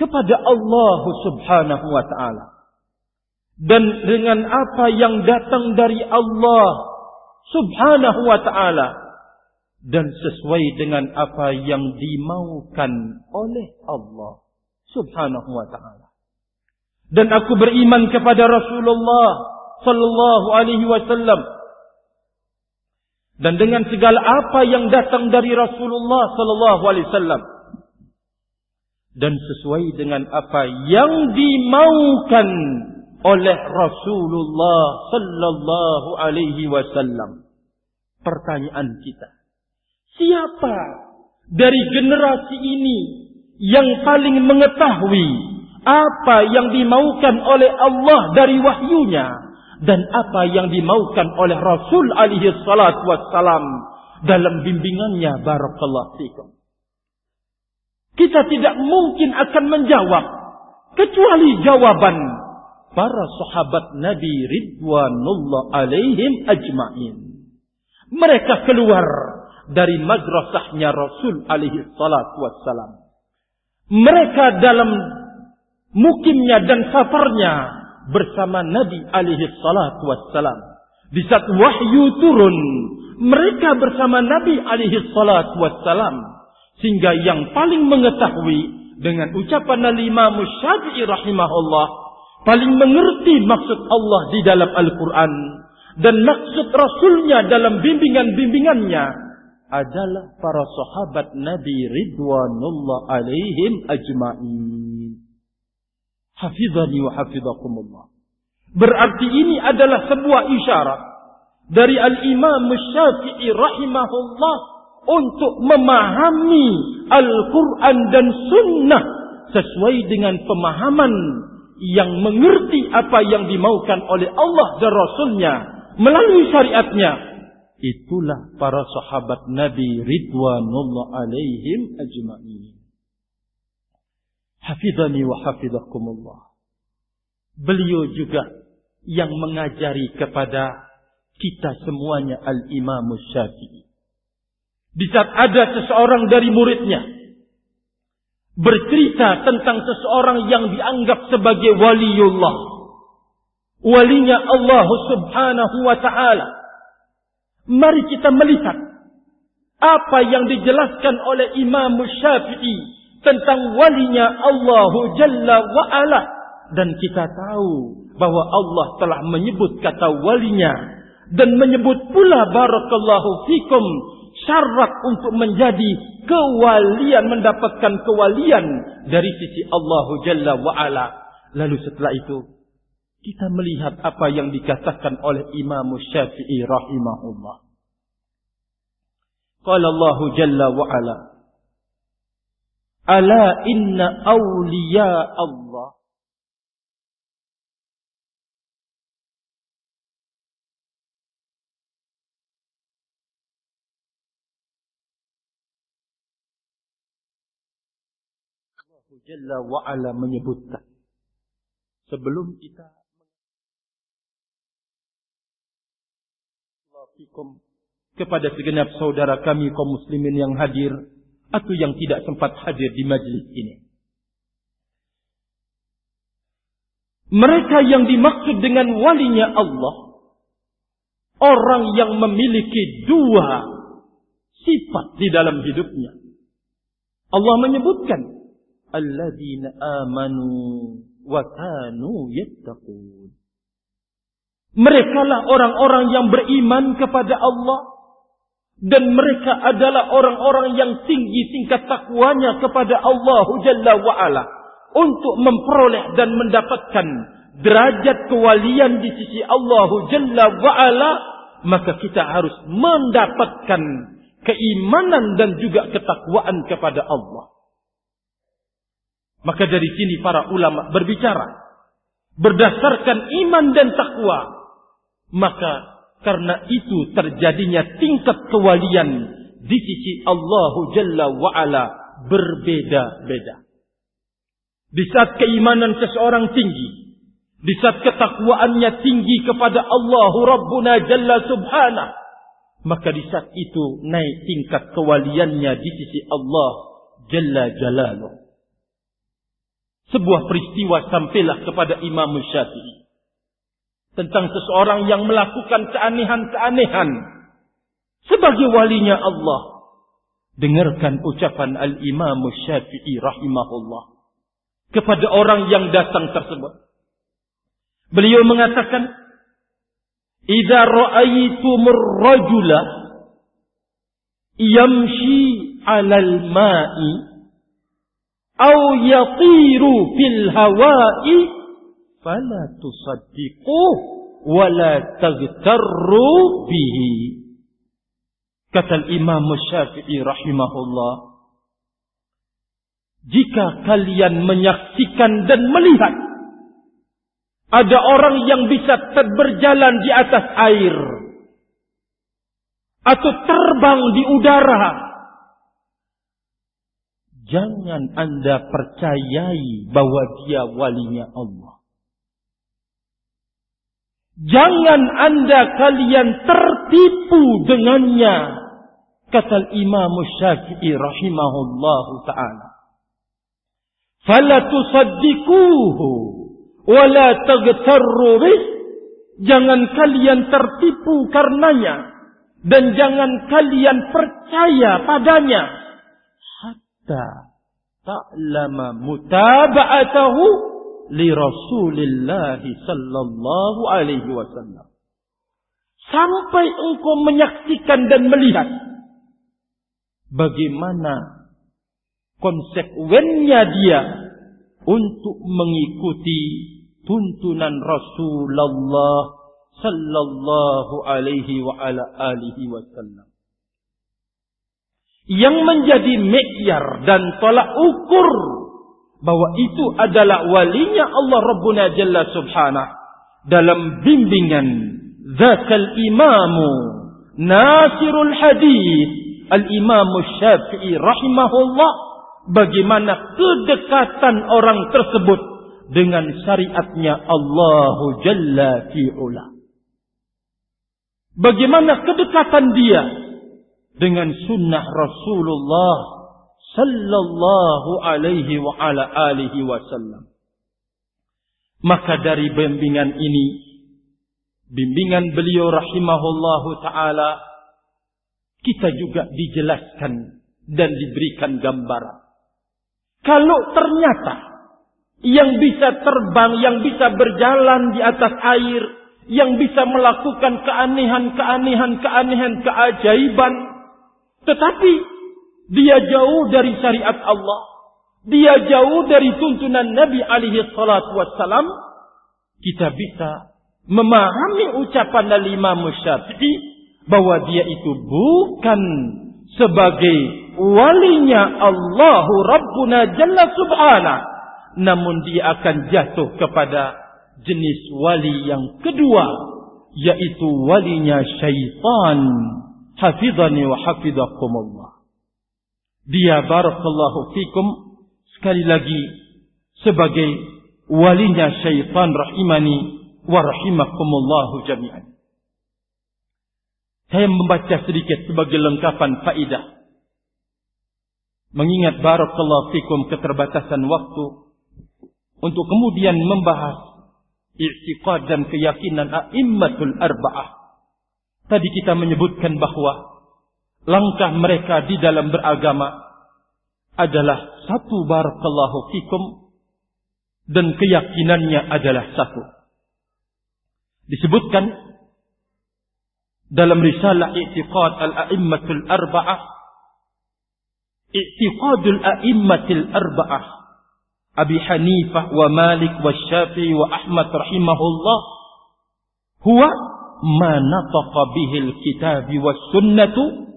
kepada Allah Subhanahu wa taala dan dengan apa yang datang dari Allah Subhanahu wa taala dan sesuai dengan apa yang dimaukan oleh Allah Subhanahu wa taala. Dan aku beriman kepada Rasulullah sallallahu alaihi wasallam dan dengan segala apa yang datang dari Rasulullah sallallahu alaihi wasallam dan sesuai dengan apa yang dimaukan oleh Rasulullah sallallahu alaihi wasallam. Pertanyaan kita, siapa dari generasi ini yang paling mengetahui apa yang dimaukan oleh Allah dari wahyunya dan apa yang dimaukan oleh Rasul alaihi salatu wassalam dalam bimbingannya barakallahu fikum. Kita tidak mungkin akan menjawab kecuali jawaban para sahabat Nabi ridwanullah alaihim ajmain. Mereka keluar dari madrasahnya Rasul alaihi salatu wassalam. Mereka dalam mukimnya dan safarnya bersama Nabi alaihi salatu wassalam. Di saat wahyu turun, mereka bersama Nabi alaihi salatu wassalam. Sehingga yang paling mengetahui dengan ucapan Al-Imam Syafi'i rahimahullah. Paling mengerti maksud Allah di dalam Al-Quran. Dan maksud Rasulnya dalam bimbingan-bimbingannya. Adalah para sahabat Nabi Ridwanullah alaihim ajma'in. Hafizani wa hafizakumullah. Berarti ini adalah sebuah isyarat dari Al-Imam Syafi'i rahimahullah untuk memahami Al-Quran dan Sunnah sesuai dengan pemahaman yang mengerti apa yang dimaukan oleh Allah dan Rasulnya melalui syariatnya. Itulah para sahabat Nabi Ridwanullah alaihim ajma'in. Hafidhani wa hafidhakumullah. Beliau juga yang mengajari kepada kita semuanya Al-Imam Syafi'i. Di saat ada seseorang dari muridnya bercerita tentang seseorang yang dianggap sebagai waliullah. Walinya Allah Subhanahu wa taala. Mari kita melihat apa yang dijelaskan oleh Imam Syafi'i tentang walinya Allahu Jalla wa Ala. Dan kita tahu bahwa Allah telah menyebut kata walinya dan menyebut pula barakallahu fikum syarat untuk menjadi kewalian mendapatkan kewalian dari sisi Allahu Jalla wa Ala. Lalu setelah itu kita melihat apa yang dikatakan oleh Imam Syafi'i rahimahullah qala Allahu Jalla wa Ala Ala inna awliya Allah. Allah Jalla wa'ala menyebutkan. Sebelum kita kepada segenap saudara kami kaum muslimin yang hadir atau yang tidak sempat hadir di majlis ini. Mereka yang dimaksud dengan walinya Allah, orang yang memiliki dua sifat di dalam hidupnya. Allah menyebutkan, alladzina amanu wa kanu yattaqun. Mereka lah orang-orang yang beriman kepada Allah dan mereka adalah orang-orang yang tinggi tingkat takwanya kepada Allah Jalla wa'ala. untuk memperoleh dan mendapatkan derajat kewalian di sisi Allah Jalla wa'ala, maka kita harus mendapatkan keimanan dan juga ketakwaan kepada Allah. Maka dari sini para ulama berbicara berdasarkan iman dan takwa. Maka karena itu terjadinya tingkat kewalian di sisi Allah Jalla wa'ala berbeda-beda. Di saat keimanan seseorang tinggi, di saat ketakwaannya tinggi kepada Allah Rabbuna Jalla Subhanah, maka di saat itu naik tingkat kewaliannya di sisi Allah Jalla Jalaluh. Sebuah peristiwa sampailah kepada Imam Syafi'i tentang seseorang yang melakukan keanehan-keanehan sebagai walinya Allah. Dengarkan ucapan Al-Imam Syafi'i rahimahullah kepada orang yang datang tersebut. Beliau mengatakan, "Idza ra'aitumur rajula yamshi 'alal ma'i aw yatiru fil hawa'i fala tusaddiquhu wa la bihi." Kata Imam Syafi'i rahimahullah, jika kalian menyaksikan dan melihat ada orang yang bisa berjalan di atas air atau terbang di udara, jangan Anda percayai bahwa dia walinya Allah. Jangan Anda kalian tertipu dengannya, kata Imam Syafi'i rahimahullahu taala. Fala tusaddiquhu wa la taghtarru bih. Jangan kalian tertipu karenanya dan jangan kalian percaya padanya hatta ta'lama mutaba'atahu li Rasulillah sallallahu alaihi wasallam. Sampai engkau menyaksikan dan melihat bagaimana konsekuennya dia untuk mengikuti tuntunan Rasulullah sallallahu alaihi wa ala alihi wasallam. Yang menjadi mekyar dan tolak ukur bahwa itu adalah walinya Allah Rabbuna Jalla Subhanah dalam bimbingan zakal imamu nasirul hadis al-imam syafi'i rahimahullah bagaimana kedekatan orang tersebut dengan syariatnya Allahu Jalla fi'ula. Bagaimana kedekatan dia dengan sunnah Rasulullah sallallahu alaihi wa ala alihi wasallam. Maka dari bimbingan ini, bimbingan beliau rahimahullahu taala, kita juga dijelaskan dan diberikan gambaran kalau ternyata yang bisa terbang, yang bisa berjalan di atas air, yang bisa melakukan keanehan-keanehan, keanehan, keajaiban, tetapi dia jauh dari syariat Allah, dia jauh dari tuntunan Nabi alaihi salatu wassalam, kita bisa memahami ucapan Al-Imam Syafi'i bahwa dia itu bukan sebagai walinya Allahu Rabbuna Jalla Subhana. Namun dia akan jatuh kepada jenis wali yang kedua. Yaitu walinya syaitan. Hafidhani wa hafidhakumullah. Dia barakallahu fikum. Sekali lagi. Sebagai walinya syaitan rahimani wa rahimakumullahu jami'an. Saya membaca sedikit sebagai lengkapan faidah mengingat barakallahu fikum keterbatasan waktu untuk kemudian membahas i'tiqad dan keyakinan a'immatul arba'ah. Tadi kita menyebutkan bahwa langkah mereka di dalam beragama adalah satu barakallahu fikum dan keyakinannya adalah satu. Disebutkan dalam risalah i'tiqad al-a'immatul arba'ah i'tiqadul a'immatil arba'ah Abi Hanifah wa Malik wa Syafi'i wa Ahmad rahimahullah huwa ma nataqa bihi al-kitab wa sunnatu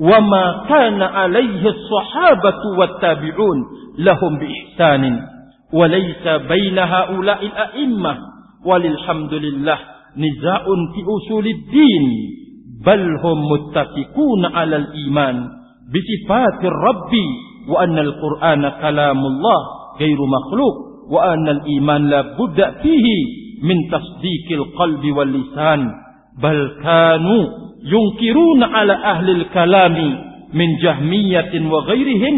وما كان عليه الصحابة والتابعون لهم بإحسان وليس بين هؤلاء الأئمة. وللحمد لله نزاع في أصول الدين بل هم متفقون على الإيمان بصفات الرب وأن القرآن كلام الله غير مخلوق وأن الإيمان لا بد فيه من تصديق القلب واللسان. Fihi min tasdiqil qalbi wal lisan bal kanu yunkiruna ala ahli al-kalami min jahmiyatin wa ghairihim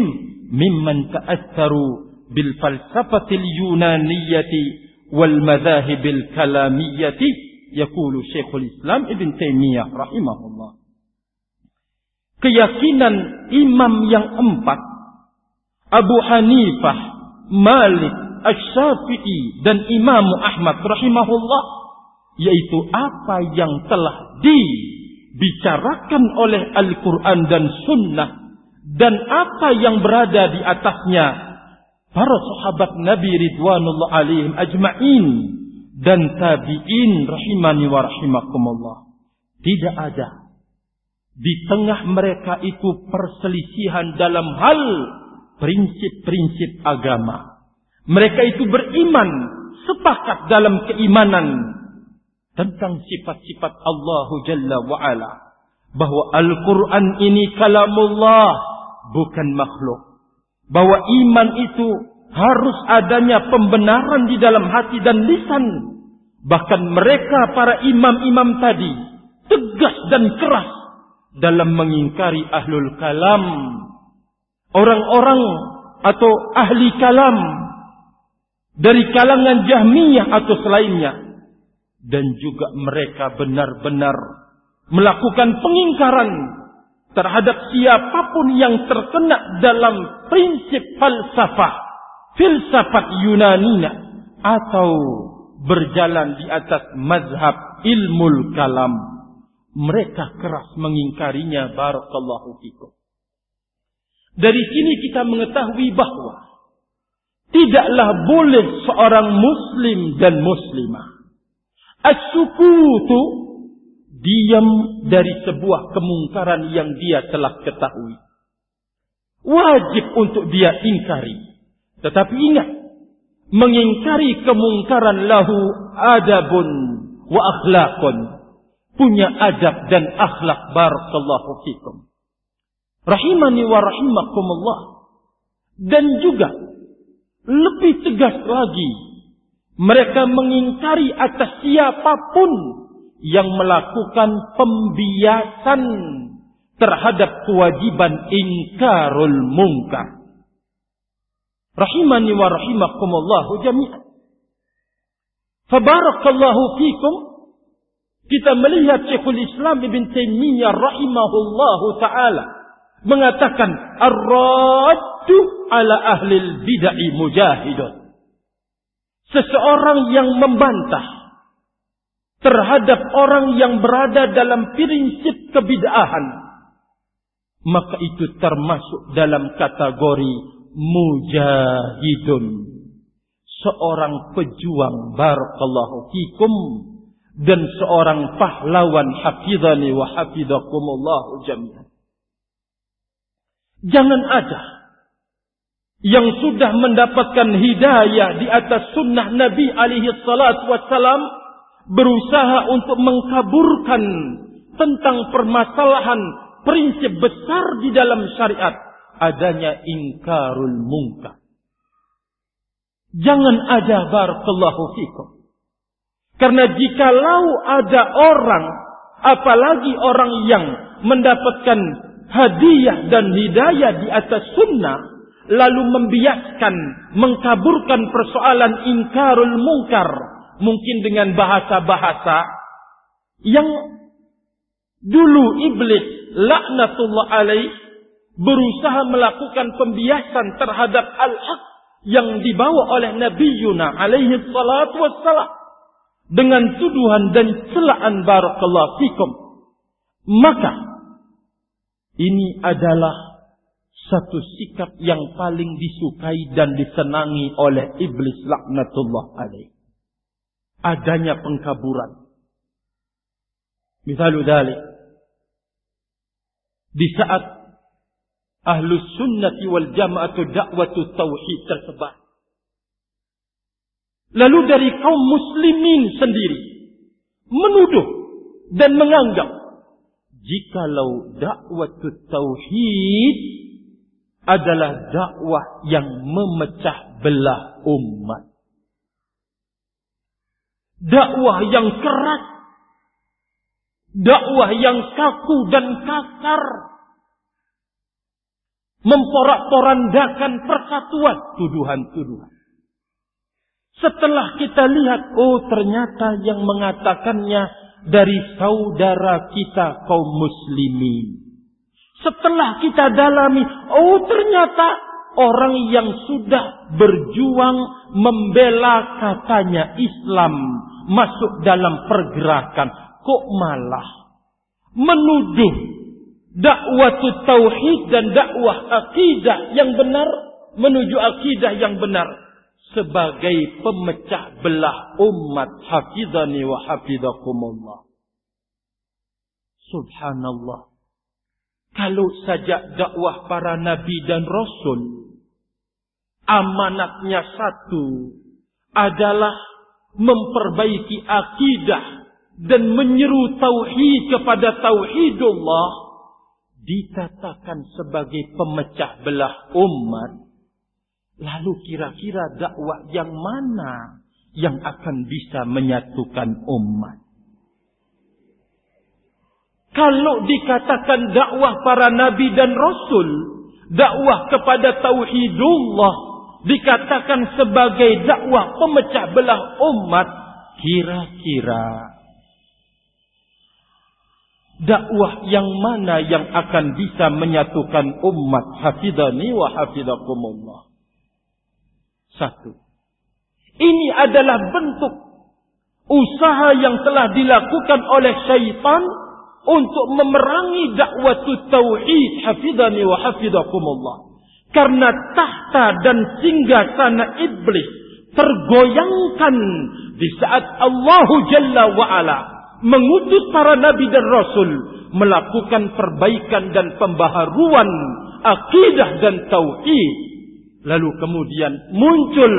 mimman ta'atharu bil falsafati al-yunaniyati wal madhahib al-kalamiyati yaqulu Syekhul Islam Ibn Taimiyah rahimahullah keyakinan imam yang empat Abu Hanifah, Malik, Asy-Syafi'i dan Imam Ahmad rahimahullah yaitu apa yang telah dibicarakan oleh Al-Qur'an dan Sunnah dan apa yang berada di atasnya para sahabat Nabi ridwanullah alaihim ajma'in dan tabi'in rahimani wa rahimakumullah. Tidak ada di tengah mereka itu perselisihan dalam hal prinsip-prinsip agama. Mereka itu beriman sepakat dalam keimanan tentang sifat-sifat Allah Jalla wa'ala. Bahwa Al-Quran ini kalamullah bukan makhluk. Bahwa iman itu harus adanya pembenaran di dalam hati dan lisan. Bahkan mereka para imam-imam tadi tegas dan keras dalam mengingkari ahlul kalam. Orang-orang atau ahli kalam dari kalangan Jahmiyah atau selainnya dan juga mereka benar-benar melakukan pengingkaran terhadap siapa pun yang terkena dalam prinsip falsafah, filsafat Yunanina atau berjalan di atas mazhab ilmu kalam. Mereka keras mengingkarinya barakallahu fikum. Dari sini kita mengetahui bahwa tidaklah boleh seorang muslim dan muslimah As-sukutu diam dari sebuah kemungkaran yang dia telah ketahui. Wajib untuk dia ingkari. Tetapi ingat, mengingkari kemungkaran lahu adabun wa akhlakun. Punya adab dan akhlak barakallahu fikum. Rahimani wa rahimakumullah. Dan juga lebih tegas lagi mereka mengingkari atas siapa pun yang melakukan pembiasan terhadap kewajiban ingkarul mungkar. Rahimani wa rahimakumullahu jami'an. Fabarakallahu fikum. Kita melihat Syekhul Islam Ibn Taimiyah rahimahullahu ta'ala. Mengatakan. Ar-raddu ala ahlil bidai mujahidun seseorang yang membantah terhadap orang yang berada dalam prinsip kebid'ahan maka itu termasuk dalam kategori mujahidun. Seorang pejuang barakallahu fikum dan seorang pahlawan hafizani wa hafizakumullah jami'an. Jangan ada yang sudah mendapatkan hidayah di atas sunnah Nabi alaihi salatu wassalam berusaha untuk mengkaburkan tentang permasalahan prinsip besar di dalam syariat adanya ingkarul mungkar. Jangan ada barakallahu fikum. Karena jikalau ada orang, apalagi orang yang mendapatkan hadiah dan hidayah di atas sunnah, lalu membiaskan, mengkaburkan persoalan ingkarul mungkar, mungkin dengan bahasa-bahasa yang dulu iblis laknatullah alaih berusaha melakukan pembiasan terhadap al-haq yang dibawa oleh Nabi Yuna alaihi salatu wassalam dengan tuduhan dan celaan barakallahu fikum. Maka ini adalah satu sikap yang paling disukai dan disenangi oleh iblis laknatullah alaih. Adanya pengkaburan. Misalnya dalik. Di saat ahlus sunnati wal jama'atu da'watu tauhid tersebar. Lalu dari kaum muslimin sendiri menuduh dan menganggap jikalau dakwah tauhid adalah dakwah yang memecah belah umat. Dakwah yang keras. Dakwah yang kaku dan kasar. Memporak-porandakan persatuan tuduhan-tuduhan. Setelah kita lihat, oh ternyata yang mengatakannya dari saudara kita kaum muslimin. Setelah kita dalami, oh ternyata orang yang sudah berjuang membela katanya Islam masuk dalam pergerakan. Kok malah? Menuduh dakwah tauhid dan dakwah akidah yang benar menuju akidah yang benar sebagai pemecah belah umat. Hafizani wa hafizakumullah. Subhanallah kalau saja dakwah para nabi dan rasul amanatnya satu adalah memperbaiki akidah dan menyeru tauhid kepada tauhidullah dikatakan sebagai pemecah belah umat lalu kira-kira dakwah yang mana yang akan bisa menyatukan umat kalau dikatakan dakwah para nabi dan rasul, dakwah kepada tauhidullah dikatakan sebagai dakwah pemecah belah umat, kira-kira dakwah yang mana yang akan bisa menyatukan umat hafidhani wa hafidhakumullah? Satu. Ini adalah bentuk usaha yang telah dilakukan oleh syaitan untuk memerangi dakwah tauhid hafidhani wa hafizakumullah karena tahta dan singgah sana iblis tergoyangkan di saat Allah Jalla wa ala mengutus para nabi dan rasul melakukan perbaikan dan pembaharuan akidah dan tauhid. Lalu kemudian muncul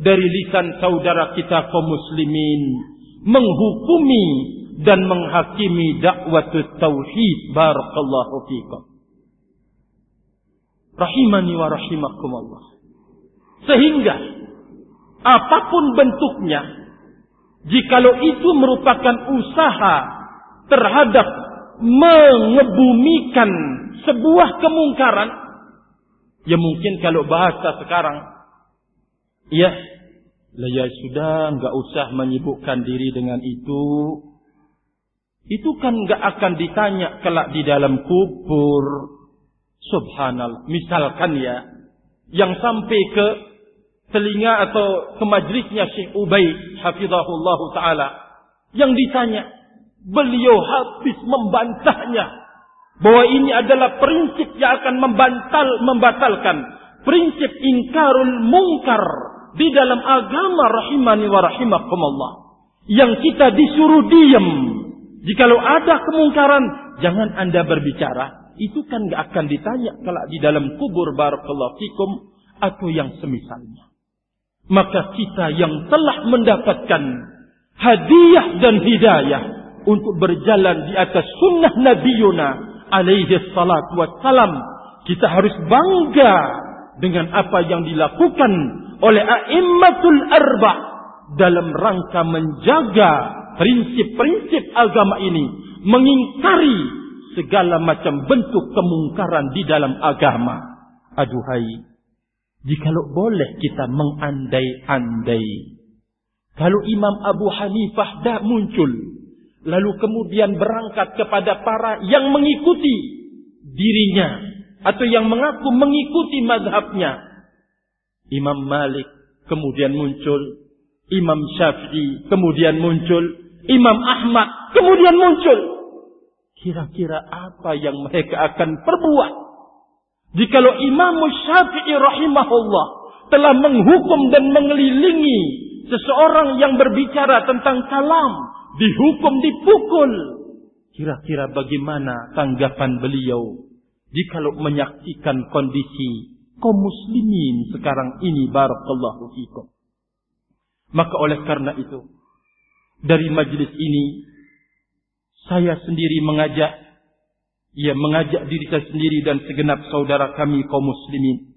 dari lisan saudara kita kaum muslimin menghukumi dan menghakimi dakwah tauhid. Barakallahu fikum. Rahimani wa rahimakumullah. Sehingga apa pun bentuknya jikalau itu merupakan usaha terhadap mengebumikan sebuah kemungkaran ya mungkin kalau bahasa sekarang ya ya sudah nggak usah menyibukkan diri dengan itu itu kan nggak akan ditanya kelak di dalam kubur. Subhanallah. Misalkan ya, yang sampai ke telinga atau ke majlisnya Syekh Ubay hafizahullah taala yang ditanya beliau habis membantahnya bahwa ini adalah prinsip yang akan membantal membatalkan prinsip ingkarul mungkar di dalam agama rahimani wa rahimakumullah yang kita disuruh diam Jikalau ada kemungkaran, jangan anda berbicara. Itu kan gak akan ditanya kalau di dalam kubur barakallahu fikum atau yang semisalnya. Maka kita yang telah mendapatkan hadiah dan hidayah untuk berjalan di atas sunnah Nabi Yuna alaihi salatu wassalam. Kita harus bangga dengan apa yang dilakukan oleh a'immatul arba' dalam rangka menjaga prinsip-prinsip agama ini mengingkari segala macam bentuk kemungkaran di dalam agama. Aduhai, jikalau boleh kita mengandai-andai. Kalau Imam Abu Hanifah dah muncul, lalu kemudian berangkat kepada para yang mengikuti dirinya atau yang mengaku mengikuti mazhabnya. Imam Malik kemudian muncul, Imam Syafi'i kemudian muncul, Imam Ahmad kemudian muncul. Kira-kira apa yang mereka akan perbuat? Jikalau Imam Syafi'i rahimahullah telah menghukum dan mengelilingi seseorang yang berbicara tentang kalam, dihukum dipukul. Kira-kira bagaimana tanggapan beliau jikalau menyaksikan kondisi kaum muslimin sekarang ini barakallahu fikum. Maka oleh karena itu dari majlis ini saya sendiri mengajak ia mengajak diri saya sendiri dan segenap saudara kami kaum muslimin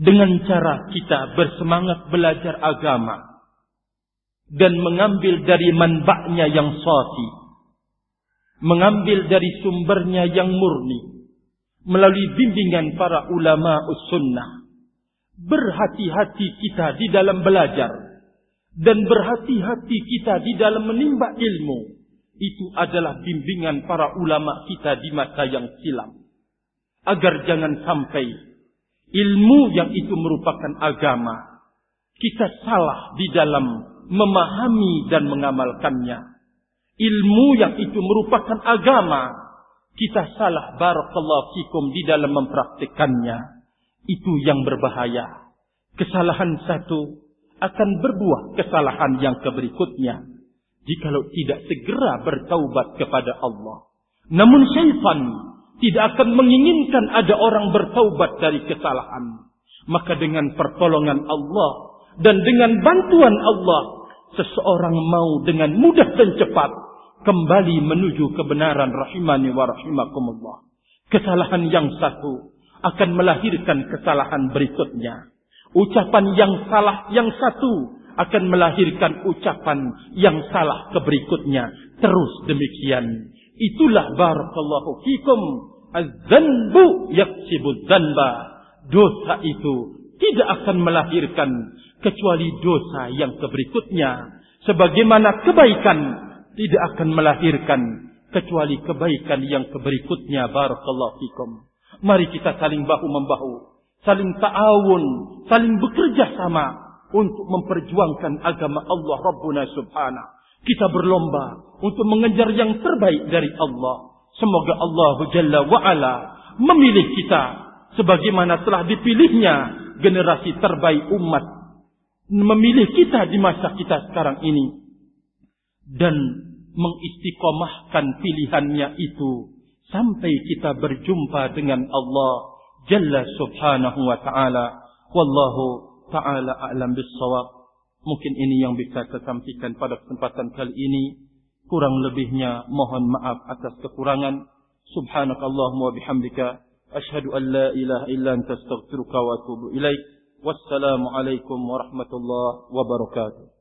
dengan cara kita bersemangat belajar agama dan mengambil dari manbaknya yang safi, mengambil dari sumbernya yang murni, melalui bimbingan para ulama sunnah. Berhati-hati kita di dalam belajar dan berhati-hati kita di dalam menimba ilmu. Itu adalah bimbingan para ulama kita di masa yang silam. Agar jangan sampai ilmu yang itu merupakan agama. Kita salah di dalam memahami dan mengamalkannya. Ilmu yang itu merupakan agama. Kita salah barakallahu fikum di dalam mempraktikannya. Itu yang berbahaya. Kesalahan satu akan berbuah kesalahan yang keberikutnya. Jikalau tidak segera bertaubat kepada Allah. Namun syaitan tidak akan menginginkan ada orang bertaubat dari kesalahan. Maka dengan pertolongan Allah dan dengan bantuan Allah, seseorang mau dengan mudah dan cepat kembali menuju kebenaran rahimani wa rahimakumullah. Kesalahan yang satu akan melahirkan kesalahan berikutnya. Ucapan yang salah yang satu akan melahirkan ucapan yang salah keberikutnya. Terus demikian. Itulah barakallahu fikum Az-zanbu yaksibud zanba. Dosa itu tidak akan melahirkan kecuali dosa yang keberikutnya. Sebagaimana kebaikan tidak akan melahirkan kecuali kebaikan yang keberikutnya. Barakallahu fikum. Mari kita saling bahu-membahu. Saling ta'awun. Saling bekerja sama. Untuk memperjuangkan agama Allah Rabbuna Subhanahu. Kita berlomba untuk mengejar yang terbaik dari Allah. Semoga Allah Jalla wa'ala memilih kita sebagaimana telah dipilihnya generasi terbaik umat. Memilih kita di masa kita sekarang ini. Dan mengistiqomahkan pilihannya itu. Sampai kita berjumpa dengan Allah جل سبحانه وتعالى. والله تعالى أعلم بالصواب. ممكن إني يوم bisa saya sampaikan pada kesempatan kali ini. Kurang lebihnya mohon maaf atas سبحانك اللهم وبحمدك أشهد أن لا إله إلا أنت أستغفرك وأتوب إليك والسلام عليكم ورحمة الله وبركاته